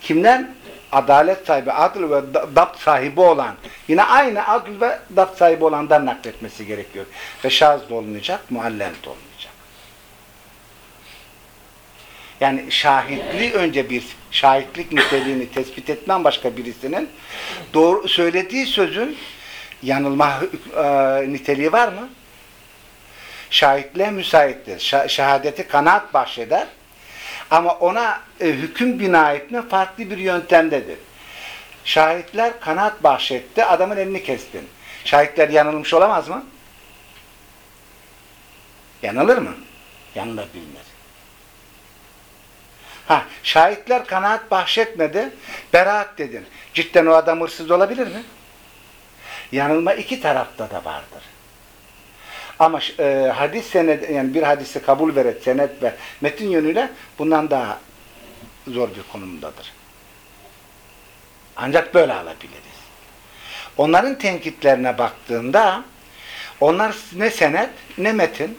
Kimden? Adalet sahibi, adıl ve da- dapt sahibi olan, yine aynı adıl ve dapt sahibi olandan nakletmesi gerekiyor. Ve şaz da olmayacak, muallel de. Yani şahitliği önce bir şahitlik niteliğini tespit etmen başka birisinin doğru söylediği sözün yanılma e, niteliği var mı? Şahitliğe müsaittir. Şehadeti kanaat bahşeder. Ama ona e, hüküm bina etme farklı bir yöntemdedir. Şahitler kanaat bahşetti, adamın elini kestin. Şahitler yanılmış olamaz mı? Yanılır mı? Yanılabilir. Ha, şahitler kanaat bahşetmedi, beraat dedin. Cidden o adam hırsız olabilir mi? Yanılma iki tarafta da vardır. Ama e, hadis senet yani bir hadisi kabul veret senet ve metin yönüyle bundan daha zor bir konumdadır. Ancak böyle alabiliriz. Onların tenkitlerine baktığında onlar ne senet ne metin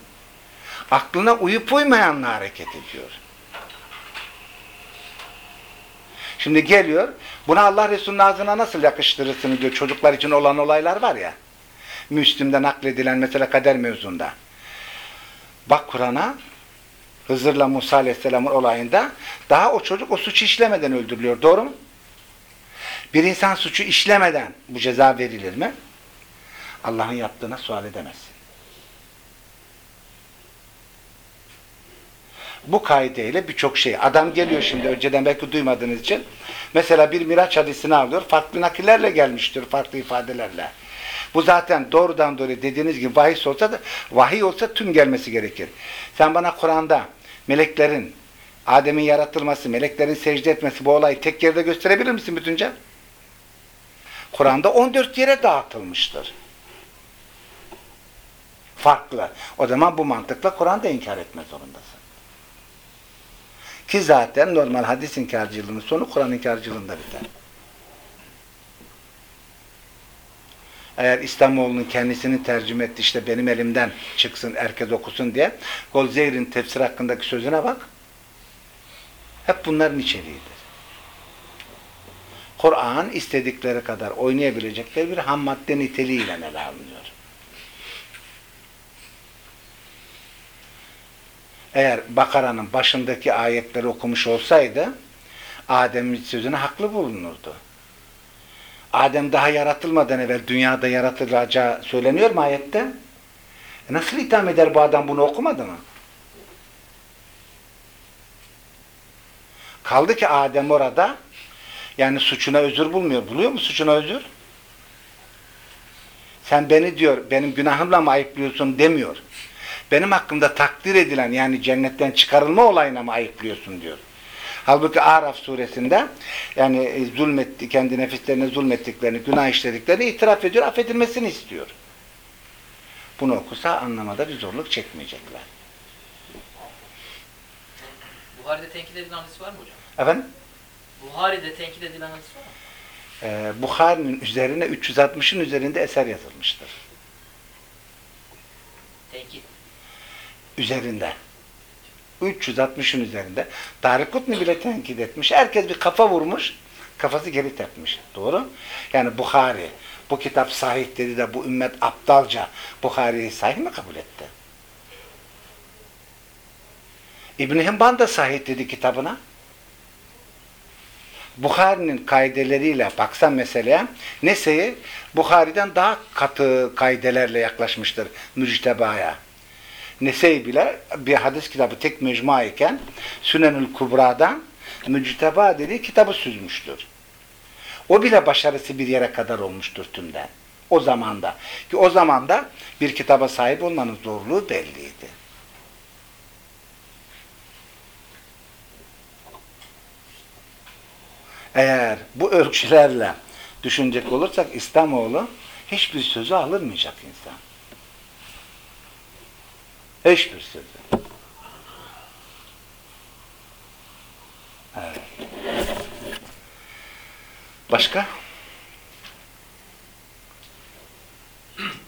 aklına uyup uymayanla hareket ediyor. Şimdi geliyor, buna Allah Resulü'nün ağzına nasıl yakıştırırsınız diyor. Çocuklar için olan olaylar var ya. Müslüm'de nakledilen mesela kader mevzunda. Bak Kur'an'a Hızır'la Musa Aleyhisselam'ın olayında daha o çocuk o suçu işlemeden öldürülüyor. Doğru mu? Bir insan suçu işlemeden bu ceza verilir mi? Allah'ın yaptığına sual edemezsin. Bu kaideyle birçok şey. Adam geliyor şimdi önceden belki duymadığınız için. Mesela bir Miraç hadisini alıyor. Farklı nakillerle gelmiştir. Farklı ifadelerle. Bu zaten doğrudan doğruya dediğiniz gibi vahiy olsa da vahiy olsa tüm gelmesi gerekir. Sen bana Kur'an'da meleklerin Adem'in yaratılması, meleklerin secde etmesi bu olayı tek yerde gösterebilir misin bütünce? Kur'an'da 14 yere dağıtılmıştır. Farklı. O zaman bu mantıkla Kur'an'da inkar etme zorundasın. Ki zaten normal hadis inkarcılığının sonu Kur'an inkarcılığında biter. Eğer İslamoğlu'nun kendisini tercüme etti işte benim elimden çıksın herkes okusun diye Golzeyr'in tefsir hakkındaki sözüne bak. Hep bunların içeriğidir. Kur'an istedikleri kadar oynayabilecekleri bir ham madde niteliğiyle ele alınıyor. Eğer Bakara'nın başındaki ayetleri okumuş olsaydı Adem'in sözüne haklı bulunurdu. Adem daha yaratılmadan evvel dünyada yaratılacağı söyleniyor mu ayette? E nasıl itham eder bu adam bunu okumadı mı? Kaldı ki Adem orada yani suçuna özür bulmuyor. Buluyor mu suçuna özür? Sen beni diyor benim günahımla mı ayıplıyorsun demiyor. Benim hakkımda takdir edilen yani cennetten çıkarılma olayına mı ayıplıyorsun diyor. Halbuki Araf suresinde yani e, zulmetti, kendi nefislerine zulmettiklerini, günah işlediklerini itiraf ediyor, affedilmesini istiyor. Bunu okusa anlamada bir zorluk çekmeyecekler. Buhari'de tenkit edilen hadis var mı hocam? Efendim? Buhari'de tenkit edilen hadis var mı? Ee, üzerine 360'ın üzerinde eser yazılmıştır. Tenkit. Üzerinde. 360'ın üzerinde. Darikutni bile tenkit etmiş. Herkes bir kafa vurmuş. Kafası geri tepmiş. Doğru? Yani Bukhari bu kitap sahih dedi de bu ümmet aptalca Bukhari'yi sahih mi kabul etti? İbn Himban da sahih dedi kitabına. Bukhari'nin kaideleriyle baksan meseleye Nese'yi Bukhari'den daha katı kaidelerle yaklaşmıştır müctebaya. Nesey bile bir hadis kitabı tek mecmua iken Sünenül Kubra'dan mücteba dediği kitabı süzmüştür. O bile başarısı bir yere kadar olmuştur tümden. O zamanda. Ki o zamanda bir kitaba sahip olmanın zorluğu belliydi. Eğer bu ölçülerle düşünecek olursak İslamoğlu hiçbir sözü alınmayacak insan. Hiçbir sözü. Başka?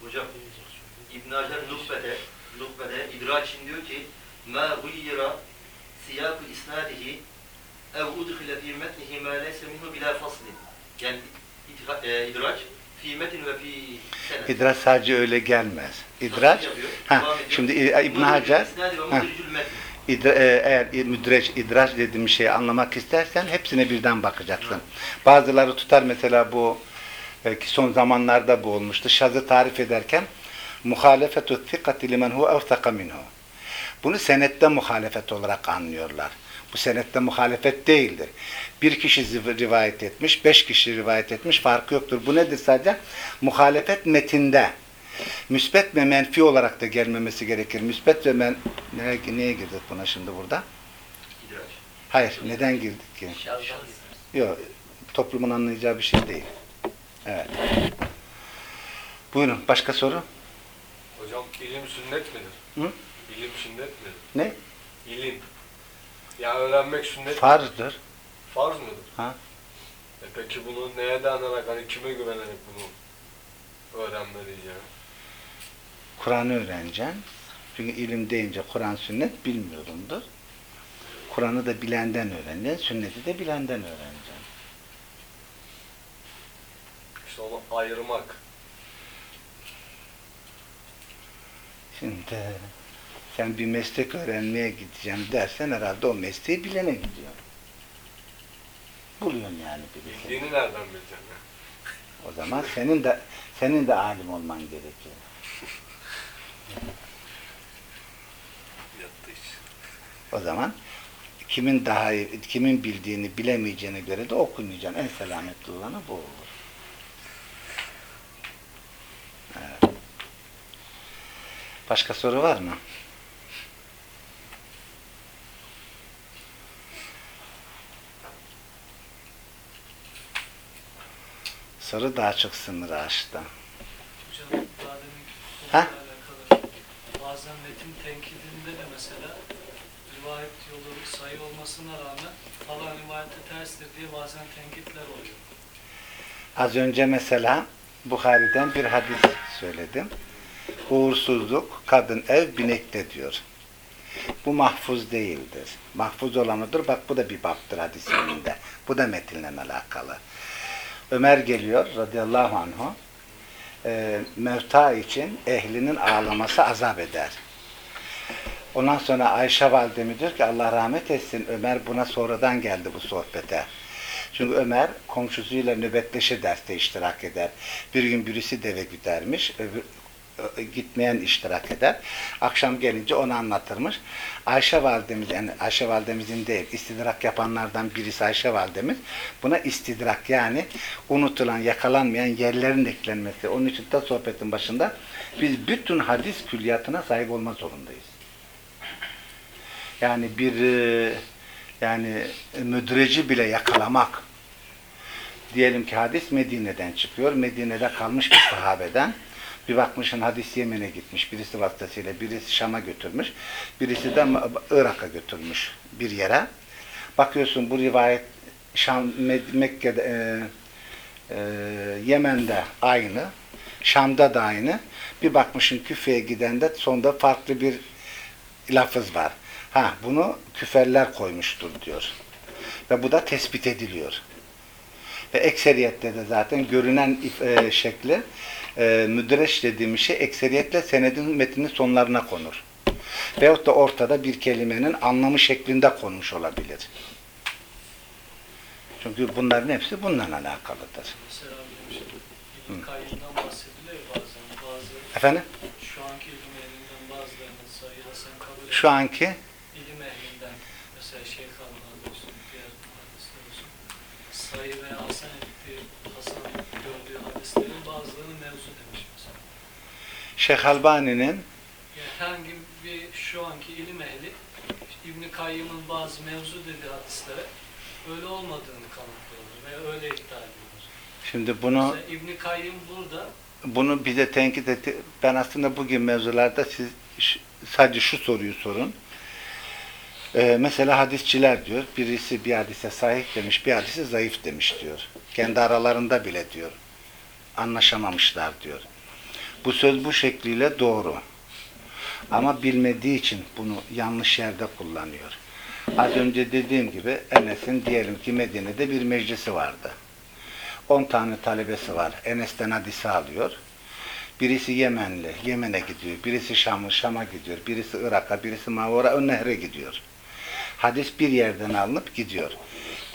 Hocam İbn Hacer Nukbe'de, Nukbe'de İdraç için diyor ki ma guyira siyaku isnadihi ev udkhile fi metnihi ma leyse minhu bila faslin. Yani itika- e, idraç İdraç sadece öyle gelmez. İdraç, ha, şimdi İbn Hacer, ha, İdra, e, eğer müdreç, idraç dediğim şeyi anlamak istersen hepsine birden bakacaksın. Bazıları tutar mesela bu ki son zamanlarda bu olmuştu. Şazı tarif ederken muhalefetu thikati limen huve evtaka minhu. Bunu senette muhalefet olarak anlıyorlar. Bu senette muhalefet değildir. Bir kişi rivayet etmiş, beş kişi rivayet etmiş, farkı yoktur. Bu nedir sadece? Muhalefet metinde. Müsbet ve menfi olarak da gelmemesi gerekir. Müsbet ve men... Neye, neye girdik buna şimdi burada? Hayır, neden girdik ki? Yok, toplumun anlayacağı bir şey değil. Evet. Buyurun, başka soru? Hocam ilim sünnet midir? Hı? İlim sünnet midir? Ne? İlim. Ya öğrenmek sünnet midir? Farz mıdır? Ha? E peki bunu neye dayanarak, hani kime güvenerek bunu yani? Kur'an'ı öğreneceksin. Çünkü ilim deyince Kur'an sünnet bilmiyorumdur. Kur'an'ı da bilenden öğreneceksin, sünneti de bilenden öğreneceksin. İşte onu ayırmak. Şimdi sen bir meslek öğrenmeye gideceğim dersen herhalde o mesleği bilene gidiyor. Buluyorsun yani birisini. Dini nereden bileceğim ya? O zaman senin de senin de alim olman gerekiyor. O zaman kimin daha iyi, kimin bildiğini bilemeyeceğine göre de okumayacaksın. En selametli olanı bu olur. Evet. Başka soru var mı? Soru daha çok sınırı aştı. Hocam daha demin alakalı bazen metin tenkidinde de mesela rivayet yolu sayı olmasına rağmen falan rivayete terstir diye bazen tenkitler oluyor. Az önce mesela Bukhari'den bir hadis söyledim. Uğursuzluk kadın ev binekte diyor. Bu mahfuz değildir. Mahfuz olanıdır. Bak bu da bir baptır hadis ilminde. Bu da metinle alakalı. Ömer geliyor radıyallahu anhu. E, mevta için ehlinin ağlaması azap eder. Ondan sonra Ayşe validemi diyor ki Allah rahmet etsin Ömer buna sonradan geldi bu sohbete. Çünkü Ömer komşusuyla nöbetleşe derste iştirak eder. Bir gün birisi deve güdermiş, öbür gitmeyen iştirak eder. Akşam gelince onu anlatırmış. Ayşe validemiz, yani Ayşe validemizin değil, istidrak yapanlardan birisi Ayşe validemiz. Buna istidrak yani unutulan, yakalanmayan yerlerin eklenmesi. Onun için de sohbetin başında biz bütün hadis külliyatına sahip olma zorundayız. Yani bir e, yani müdreci bile yakalamak. Diyelim ki hadis Medine'den çıkıyor. Medine'de kalmış bir sahabeden. Bir bakmışın hadis Yemen'e gitmiş. Birisi vasıtasıyla birisi Şam'a götürmüş. Birisi de Irak'a götürmüş bir yere. Bakıyorsun bu rivayet Şam, Mekke'de e, e, Yemen'de aynı. Şam'da da aynı. Bir bakmışın Küfe'ye giden de sonunda farklı bir lafız var. Ha bunu küferler koymuştur diyor. Ve bu da tespit ediliyor. Ve ekseriyette de zaten görünen e, şekli e, müdreş dediğimiz şey ekseriyetle senedin metnin sonlarına konur. Veyahut da ortada bir kelimenin anlamı şeklinde konmuş olabilir. Çünkü bunların hepsi bununla alakalıdır. Mesela şey, İbn Kayyım'dan bahsediliyor bazen. Bazı Efendim? şu anki bazılarının sayı Hasan kabul. Şu anki ilim ehlinden mesela Şeyh Alman olsun, diğer hadisler olsun. Sayı veya Hasan ettiği, Hasan gördüğü hadislerin bazılarını mevzu demiş mesela. Şeyh Albani'nin herhangi bir şu anki ilim ehli İbn Kayyım'ın bazı mevzu dediği hadislere öyle olmadığını kanıtlıyorlar veya öyle iddia ediyorlar. şimdi bunu Mesela İbn Kayyım burada bunu bize tenkit etti. Ben aslında bugün mevzularda siz sadece şu soruyu sorun. Ee, mesela hadisçiler diyor, birisi bir hadise sahih demiş, bir hadise zayıf demiş diyor. Kendi aralarında bile diyor. Anlaşamamışlar diyor. Bu söz bu şekliyle doğru. Ama bilmediği için bunu yanlış yerde kullanıyor. Az önce dediğim gibi Enes'in diyelim ki Medine'de bir meclisi vardı. 10 tane talebesi var. Enes'ten hadisi alıyor. Birisi Yemenli, Yemen'e gidiyor. Birisi Şam'ı, Şam'a gidiyor. Birisi Irak'a, birisi Mavara, ön nehre gidiyor. Hadis bir yerden alınıp gidiyor.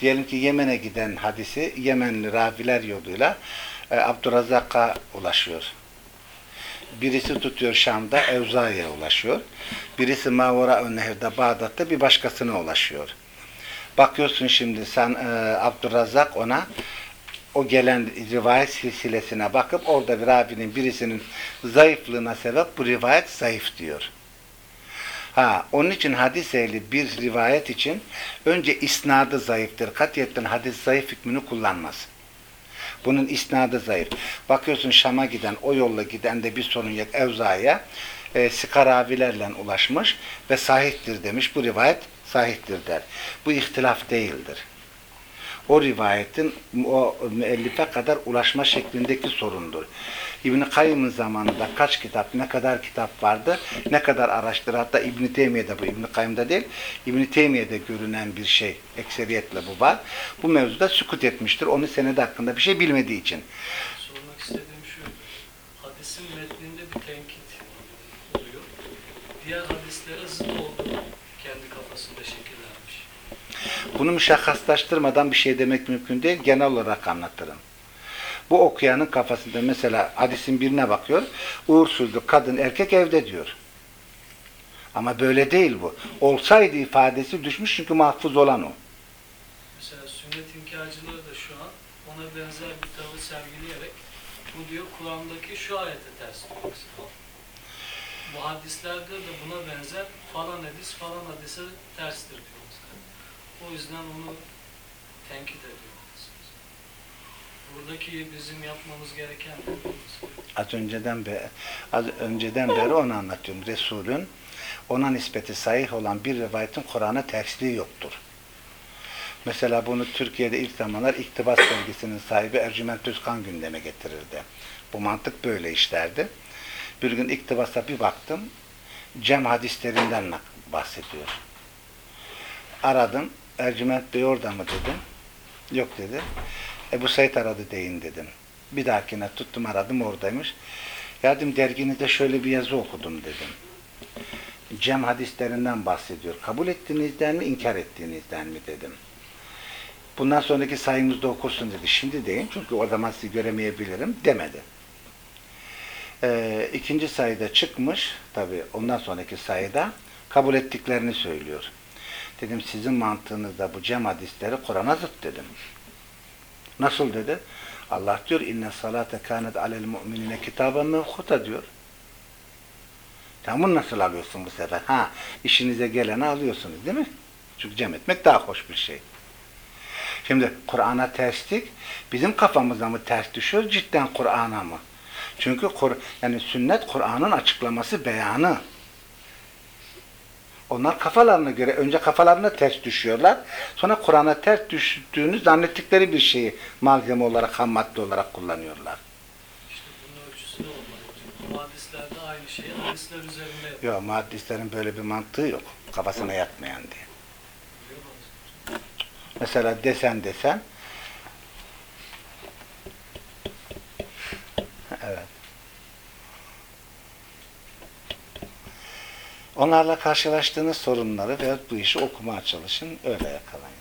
Diyelim ki Yemen'e giden hadisi Yemenli raviler yoluyla e, Abdurrazzak'a ulaşıyor. Birisi tutuyor Şam'da Evza'ya ulaşıyor. Birisi Mavara nehirde Bağdat'ta bir başkasına ulaşıyor. Bakıyorsun şimdi sen e, Abdurrazzak ona o gelen rivayet silsilesine bakıp orada bir ravinin birisinin zayıflığına sebep bu rivayet zayıf diyor. Ha, onun için hadis ehli bir rivayet için önce isnadı zayıftır. Katiyetten hadis zayıf hükmünü kullanmaz. Bunun isnadı zayıf. Bakıyorsun Şam'a giden, o yolla giden de bir sorun yok. Evza'ya e, sikaravilerle ulaşmış ve sahihtir demiş. Bu rivayet sahihtir der. Bu ihtilaf değildir o rivayetin o müellife kadar ulaşma şeklindeki sorundur. İbn-i Kayyım'ın zamanında kaç kitap, ne kadar kitap vardı, ne kadar araştırdı. Hatta İbn-i Teymiye'de bu, İbn-i Kayyım'da değil, İbn-i Teymiye'de görünen bir şey, ekseriyetle bu var. Bu mevzuda sükut etmiştir, onu senedi hakkında bir şey bilmediği için. sormak istediğim şu. Hadisin metninde bir tenkit oluyor. Diğer hadislere zıt olduğunu kendi kafasında şekillenmiş. Bunu müşahhaslaştırmadan bir şey demek mümkün değil, genel olarak anlatırım. Bu okuyanın kafasında mesela hadisin birine bakıyor, uğursuzluk kadın erkek evde diyor. Ama böyle değil bu. Olsaydı ifadesi düşmüş çünkü mahfuz olan o. Mesela sünnet inkarcıları da şu an ona benzer bir tavır sergileyerek bu diyor Kur'an'daki şu ayete ters diyor. Bu hadislerde de buna benzer falan hadis falan hadise terstir diyor. O yüzden onu tenkit ediyor. mesela. Buradaki bizim yapmamız gereken? Az önceden beri, az önceden beri onu anlatıyorum. Resul'ün ona nispeti sahih olan bir rivayetin Kur'an'a tersliği yoktur. Mesela bunu Türkiye'de ilk zamanlar İktibas Dergisi'nin sahibi Ercüment Özkan gündeme getirirdi. Bu mantık böyle işlerdi. Bir gün İktibas'a bir baktım, Cem hadislerinden bahsediyor. Aradım, Ercüment Bey orada mı dedim. Yok dedi. Ebu Said aradı deyin dedim. Bir dahakine tuttum aradım oradaymış. Ya dedim derginizde şöyle bir yazı okudum dedim. Cem hadislerinden bahsediyor. Kabul ettiğinizden mi, inkar ettiğinizden mi dedim. Bundan sonraki sayımızda okursun dedi. Şimdi deyin çünkü o zaman sizi göremeyebilirim demedi. Ee, ikinci sayıda çıkmış, tabi ondan sonraki sayıda kabul ettiklerini söylüyor. Dedim sizin mantığınızda bu cem hadisleri Kur'an'a zıt dedim. Nasıl dedi? Allah diyor inne salate kanet alel mu'minine kitaben mevhuta diyor. Tamam bunu nasıl alıyorsun bu sefer? Ha, işinize geleni alıyorsunuz değil mi? Çünkü cem etmek daha hoş bir şey. Şimdi Kur'an'a terslik bizim kafamıza mı ters düşüyor cidden Kur'an'a mı? Çünkü Kur yani sünnet Kur'an'ın açıklaması, beyanı. Onlar kafalarına göre önce kafalarına ters düşüyorlar. Sonra Kur'an'a ters düştüğünü zannettikleri bir şeyi malzeme olarak, ham madde olarak kullanıyorlar. İşte bunun ölçüsü de olmalı hadislerde aynı şeyi hadisler üzerinde. Yok, muhaddislerin böyle bir mantığı yok. Kafasına yatmayan diye. Mesela desen desen Evet. Onlarla karşılaştığınız sorunları ve bu işi okumaya çalışın, öyle yakalayın.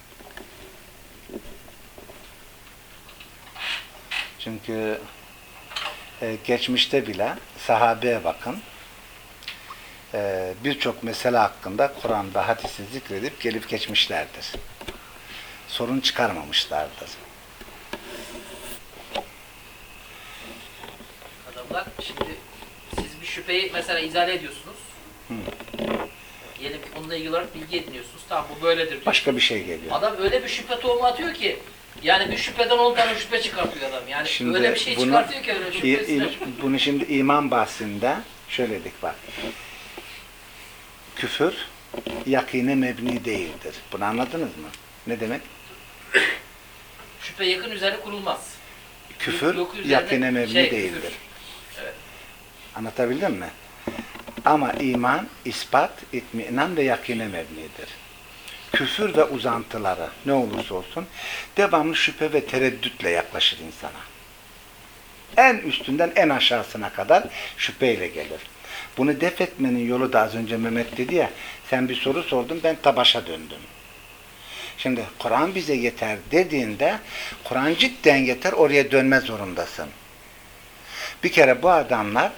Çünkü e, geçmişte bile sahabeye bakın, e, birçok mesele hakkında Kur'an'da hadisi zikredip gelip geçmişlerdir. Sorun çıkarmamışlardır. Adamlar şimdi siz bir şüpheyi mesela izale ediyorsunuz. Onunla ilgili olarak bilgi ediniyorsunuz. Tamam bu böyledir diyor. Başka bir şey geliyor. Adam öyle bir şüphe tohumu atıyor ki yani bir şüpheden 10 tane şüphe çıkartıyor adam. Yani Şimdi öyle bir şey bunu- çıkartıyor ki öyle i- bunu şimdi iman bahsinde şöyle dedik bak. Küfür yakine mebni değildir. Bunu anladınız mı? Ne demek? Şüphe yakın üzerine kurulmaz. Küfür yakine mebni şey, değildir. küfür. Evet. Anlatabildim mi? Ama iman, ispat, itminan ve yakine mebnidir. Küfür ve uzantıları ne olursa olsun devamlı şüphe ve tereddütle yaklaşır insana. En üstünden en aşağısına kadar şüpheyle gelir. Bunu def etmenin yolu da az önce Mehmet dedi ya, sen bir soru sordun ben tabaşa döndüm. Şimdi Kur'an bize yeter dediğinde Kur'an cidden yeter oraya dönme zorundasın. Bir kere bu adamlar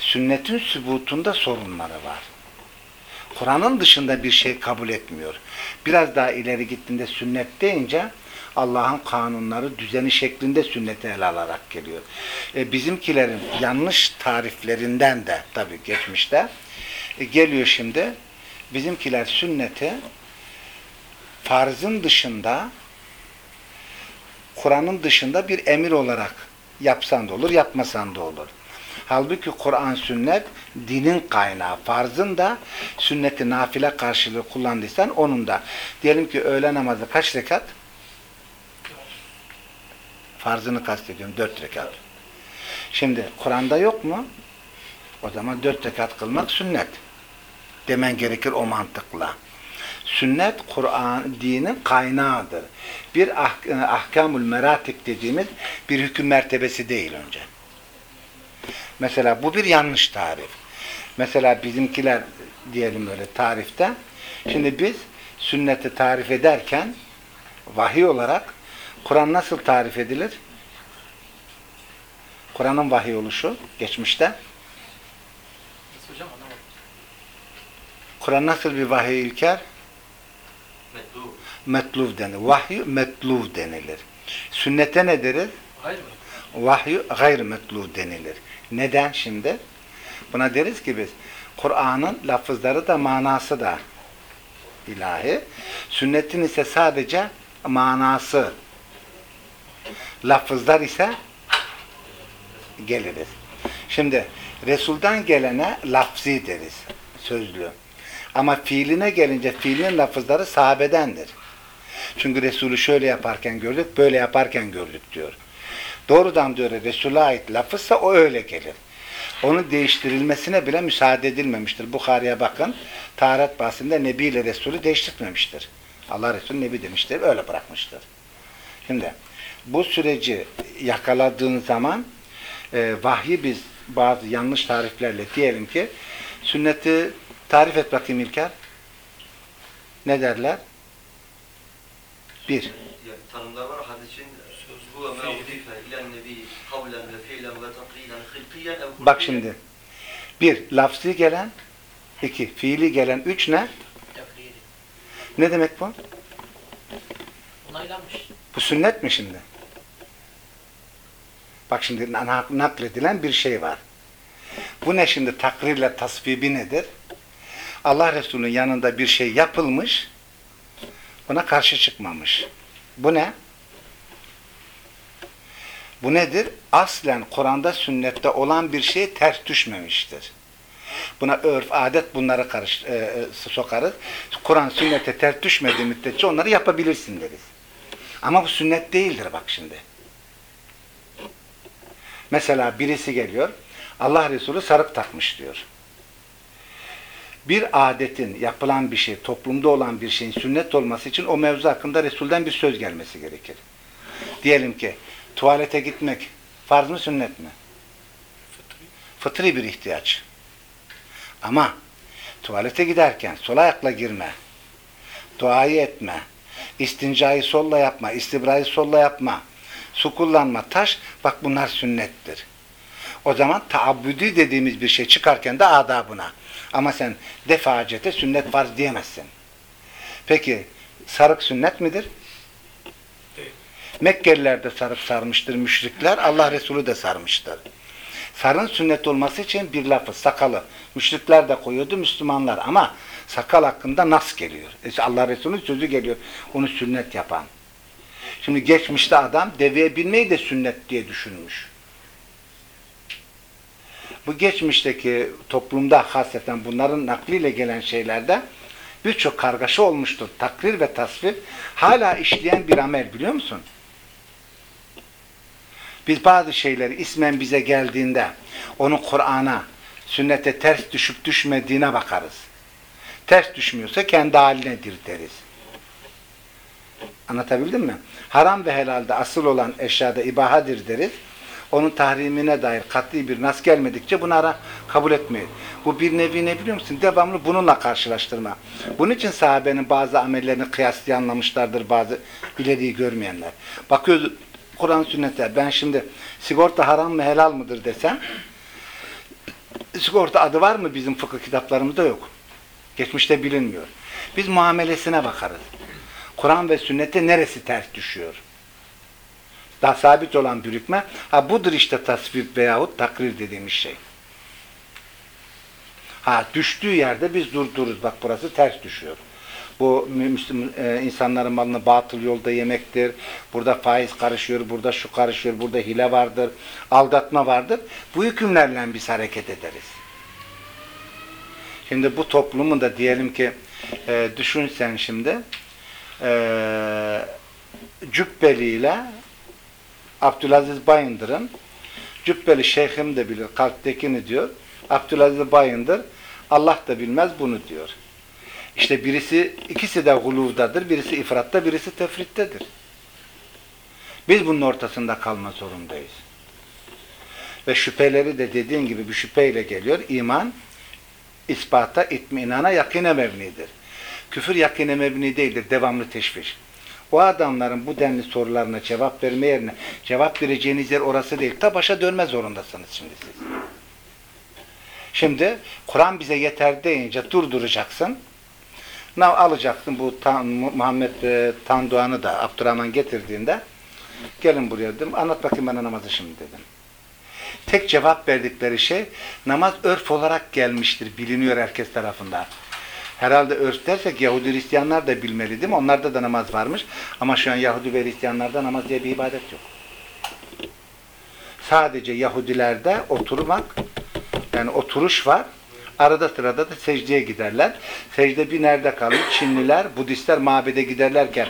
sünnetin sübutunda sorunları var. Kur'an'ın dışında bir şey kabul etmiyor. Biraz daha ileri gittiğinde sünnet deyince Allah'ın kanunları düzeni şeklinde sünneti ele alarak geliyor. E, bizimkilerin yanlış tariflerinden de tabi geçmişte e, geliyor şimdi bizimkiler sünneti farzın dışında Kur'an'ın dışında bir emir olarak yapsan da olur, yapmasan da olur. Halbuki Kur'an, sünnet dinin kaynağı. Farzın da sünneti nafile karşılığı kullandıysan onun da. Diyelim ki öğle namazı kaç rekat? Farzını kastediyorum. Dört rekat. Şimdi Kur'an'da yok mu? O zaman dört rekat kılmak sünnet. Demen gerekir o mantıkla. Sünnet Kur'an dinin kaynağıdır. Bir ah, ahkamul meratik dediğimiz bir hüküm mertebesi değil önce. Mesela bu bir yanlış tarif. Mesela bizimkiler diyelim öyle tarifte. Şimdi biz sünneti tarif ederken vahiy olarak Kur'an nasıl tarif edilir? Kur'an'ın vahiy oluşu geçmişte. Kur'an nasıl bir vahiy İlker? Metlu. Metluv denir. Vahyu metluv denilir. Sünnete ne deriz? Vahyu gayr metluv denilir. Neden şimdi? Buna deriz ki biz Kur'an'ın lafızları da manası da ilahi. Sünnetin ise sadece manası. Lafızlar ise geliriz. Şimdi Resul'dan gelene lafzi deriz. Sözlü. Ama fiiline gelince fiilin lafızları sahabedendir. Çünkü Resulü şöyle yaparken gördük, böyle yaparken gördük diyor. Doğrudan diyor Resul'a ait lafızsa o öyle gelir. Onun değiştirilmesine bile müsaade edilmemiştir. Bukhari'ye bakın. Taharet bahsinde Nebi ile Resulü değiştirmemiştir. Allah Resulü Nebi demiştir. Öyle bırakmıştır. Şimdi bu süreci yakaladığın zaman e, vahyi biz bazı yanlış tariflerle diyelim ki sünneti tarif et bakayım İlker. Ne derler? Bir. Tanımlar var. Hadisin bu ve ma udife ilen nebi kavlen ve fiilen ve takrilen hılkiyen ev Bak şimdi. Bir, lafzi gelen. iki fiili gelen. Üç ne? Ne demek bu? Onaylanmış. Bu sünnet mi şimdi? Bak şimdi na- nakledilen bir şey var. Bu ne şimdi? Takrirle tasvibi nedir? Allah Resulü'nün yanında bir şey yapılmış, buna karşı çıkmamış. Bu ne? Bu nedir? Aslen Kur'an'da sünnette olan bir şey ters düşmemiştir. Buna örf, adet bunları karış, e, e, sokarız. Kur'an sünnete ters düşmediği müddetçe onları yapabilirsin deriz. Ama bu sünnet değildir bak şimdi. Mesela birisi geliyor, Allah Resulü sarık takmış diyor. Bir adetin, yapılan bir şey, toplumda olan bir şeyin sünnet olması için o mevzu hakkında Resul'den bir söz gelmesi gerekir. Diyelim ki tuvalete gitmek farz mı sünnet mi? Fıtri bir ihtiyaç. Ama tuvalete giderken sol ayakla girme, duayı etme, istincayı solla yapma, istibrayı solla yapma, su kullanma, taş, bak bunlar sünnettir. O zaman taabbüdü dediğimiz bir şey çıkarken de adabına. Ama sen defacete sünnet farz diyemezsin. Peki sarık sünnet midir? Mekkeliler de sarık sarmıştır müşrikler, Allah Resulü de sarmıştır. Sarın sünnet olması için bir lafı, sakalı. Müşrikler de koyuyordu, Müslümanlar. Ama sakal hakkında nas geliyor. İşte Allah Resulü'nün sözü geliyor. Onu sünnet yapan. Şimdi geçmişte adam deveye binmeyi de sünnet diye düşünmüş. Bu geçmişteki toplumda hasreten bunların nakliyle gelen şeylerde birçok kargaşa olmuştur. Takrir ve tasvir hala işleyen bir amel biliyor musun? Biz bazı şeyleri ismen bize geldiğinde onun Kur'an'a, sünnete ters düşüp düşmediğine bakarız. Ters düşmüyorsa kendi halinedir deriz. Anlatabildim mi? Haram ve helalde asıl olan eşyada ibahadir deriz. Onun tahrimine dair katli bir nas gelmedikçe bunlara kabul etmeyiz. Bu bir nevi ne biliyor musun? Devamlı bununla karşılaştırma. Bunun için sahabenin bazı amellerini kıyaslı anlamışlardır bazı ileriyi görmeyenler. Bakıyoruz Kur'an sünnete ben şimdi sigorta haram mı helal mıdır desem sigorta adı var mı bizim fıkıh kitaplarımızda yok. Geçmişte bilinmiyor. Biz muamelesine bakarız. Kur'an ve sünnete neresi ters düşüyor? Daha sabit olan bir ha budur işte tasvip veyahut takrir dediğimiz şey. Ha düştüğü yerde biz durdururuz. Bak burası ters düşüyor. Bu Müslüm e, insanların malını batıl yolda yemektir. Burada faiz karışıyor, burada şu karışıyor, burada hile vardır, aldatma vardır. Bu hükümlerle biz hareket ederiz. Şimdi bu toplumun da diyelim ki e, düşün sen şimdi e, Cübbeli ile Abdülaziz Bayındır'ın Cübbeli şeyhim de bilir, kalptekini diyor. Abdülaziz Bayındır Allah da bilmez bunu diyor. İşte birisi, ikisi de guluvdadır, birisi ifratta, birisi tefrittedir. Biz bunun ortasında kalma zorundayız. Ve şüpheleri de dediğin gibi bir şüpheyle geliyor. İman, ispata, itminana, yakine mebnidir. Küfür yakine mebni değildir, devamlı teşviş. O adamların bu denli sorularına cevap verme yerine cevap vereceğiniz yer orası değil. Ta başa dönme zorundasınız şimdi siz. Şimdi Kur'an bize yeter deyince durduracaksın. Alacaksın bu Tan- Muhammed e, Tandoğan'ı da Abdurrahman getirdiğinde gelin buraya dedim. Anlat bakayım bana namazı şimdi dedim. Tek cevap verdikleri şey namaz örf olarak gelmiştir. Biliniyor herkes tarafından. Herhalde örf dersek Yahudi Hristiyanlar da bilmeli değil mi? Onlarda da namaz varmış. Ama şu an Yahudi ve Hristiyanlarda namaz diye bir ibadet yok. Sadece Yahudilerde oturmak yani oturuş var. Arada sırada da secdeye giderler. Secde bir nerede kalıyor? Çinliler, Budistler mabede giderlerken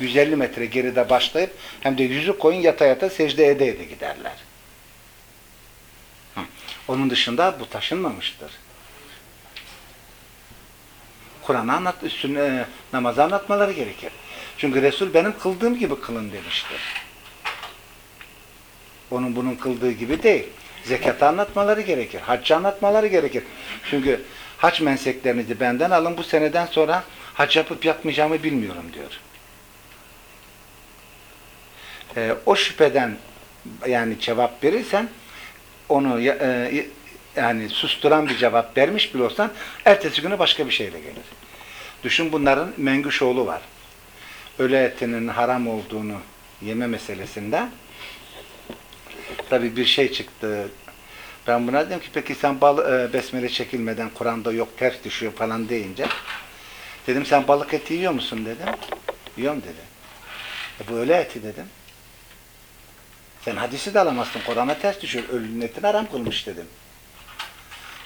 150 metre geride başlayıp hem de yüzü koyun yata yata secde ede ede giderler. Onun dışında bu taşınmamıştır. Kur'an'ı anlat, üstüne namazı anlatmaları gerekir. Çünkü Resul benim kıldığım gibi kılın demiştir. Onun bunun kıldığı gibi değil. Zekatı anlatmaları gerekir. Haccı anlatmaları gerekir. Çünkü hac menseklerinizi benden alın bu seneden sonra hac yapıp yapmayacağımı bilmiyorum diyor. Ee, o şüpheden yani cevap verirsen onu e, yani susturan bir cevap vermiş bile olsan ertesi günü başka bir şeyle gelir. Düşün bunların Mengüşoğlu var. Öle etinin haram olduğunu yeme meselesinde tabi bir şey çıktı. Ben buna dedim ki peki sen bal, e, besmele çekilmeden Kur'an'da yok ters düşüyor falan deyince dedim sen balık eti yiyor musun dedim. Yiyorum dedi. E bu öyle eti dedim. Sen hadisi de alamazsın. Kur'an'a ters düşüyor. Ölünün etini haram kılmış dedim.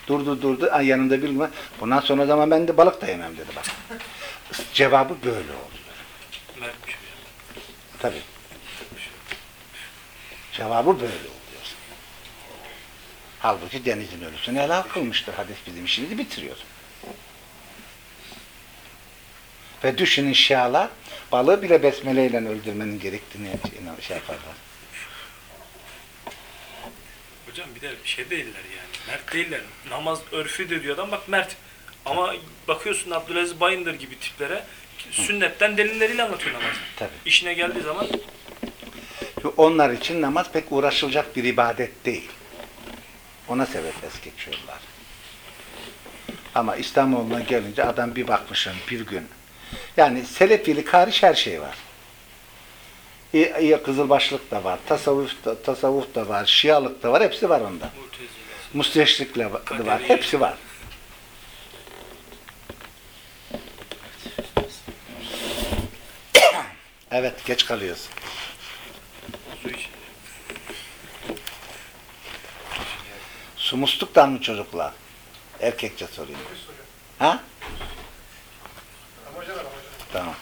Durdu durdu. Ay yanında bilme. Bundan sonra zaman ben de balık da yemem dedi bak. Cevabı böyle oluyor. Tabii. Cevabı böyle oluyor. Halbuki denizin ölüsünü helal kılmıştır. Hadis bizim işimizi bitiriyor. Ve düşünün şialar balığı bile besmeleyle öldürmenin gerektiğini şey yaparlar. Hocam bir de şey değiller yani. Mert değiller. Namaz örfüdür diyor adam bak Mert. Ama bakıyorsun Abdülaziz Bayındır gibi tiplere sünnetten delilleriyle anlatıyor namazı. Tabii. İşine geldiği zaman onlar için namaz pek uğraşılacak bir ibadet değil. Ona sebep es geçiyorlar. Ama İstanbul'una gelince adam bir bakmışım bir gün. Yani selefilik hariç her şey var. İyi, iyi kızılbaşlık da var, tasavvuf da, tasavvuf da var, şialık da var, hepsi var onda. Müsteşrikle de var, hepsi var. Evet, geç kalıyoruz. Su musluktan mı çocuklar? Erkekçe sorayım. Ha? Hocam, ama hocam. Tamam.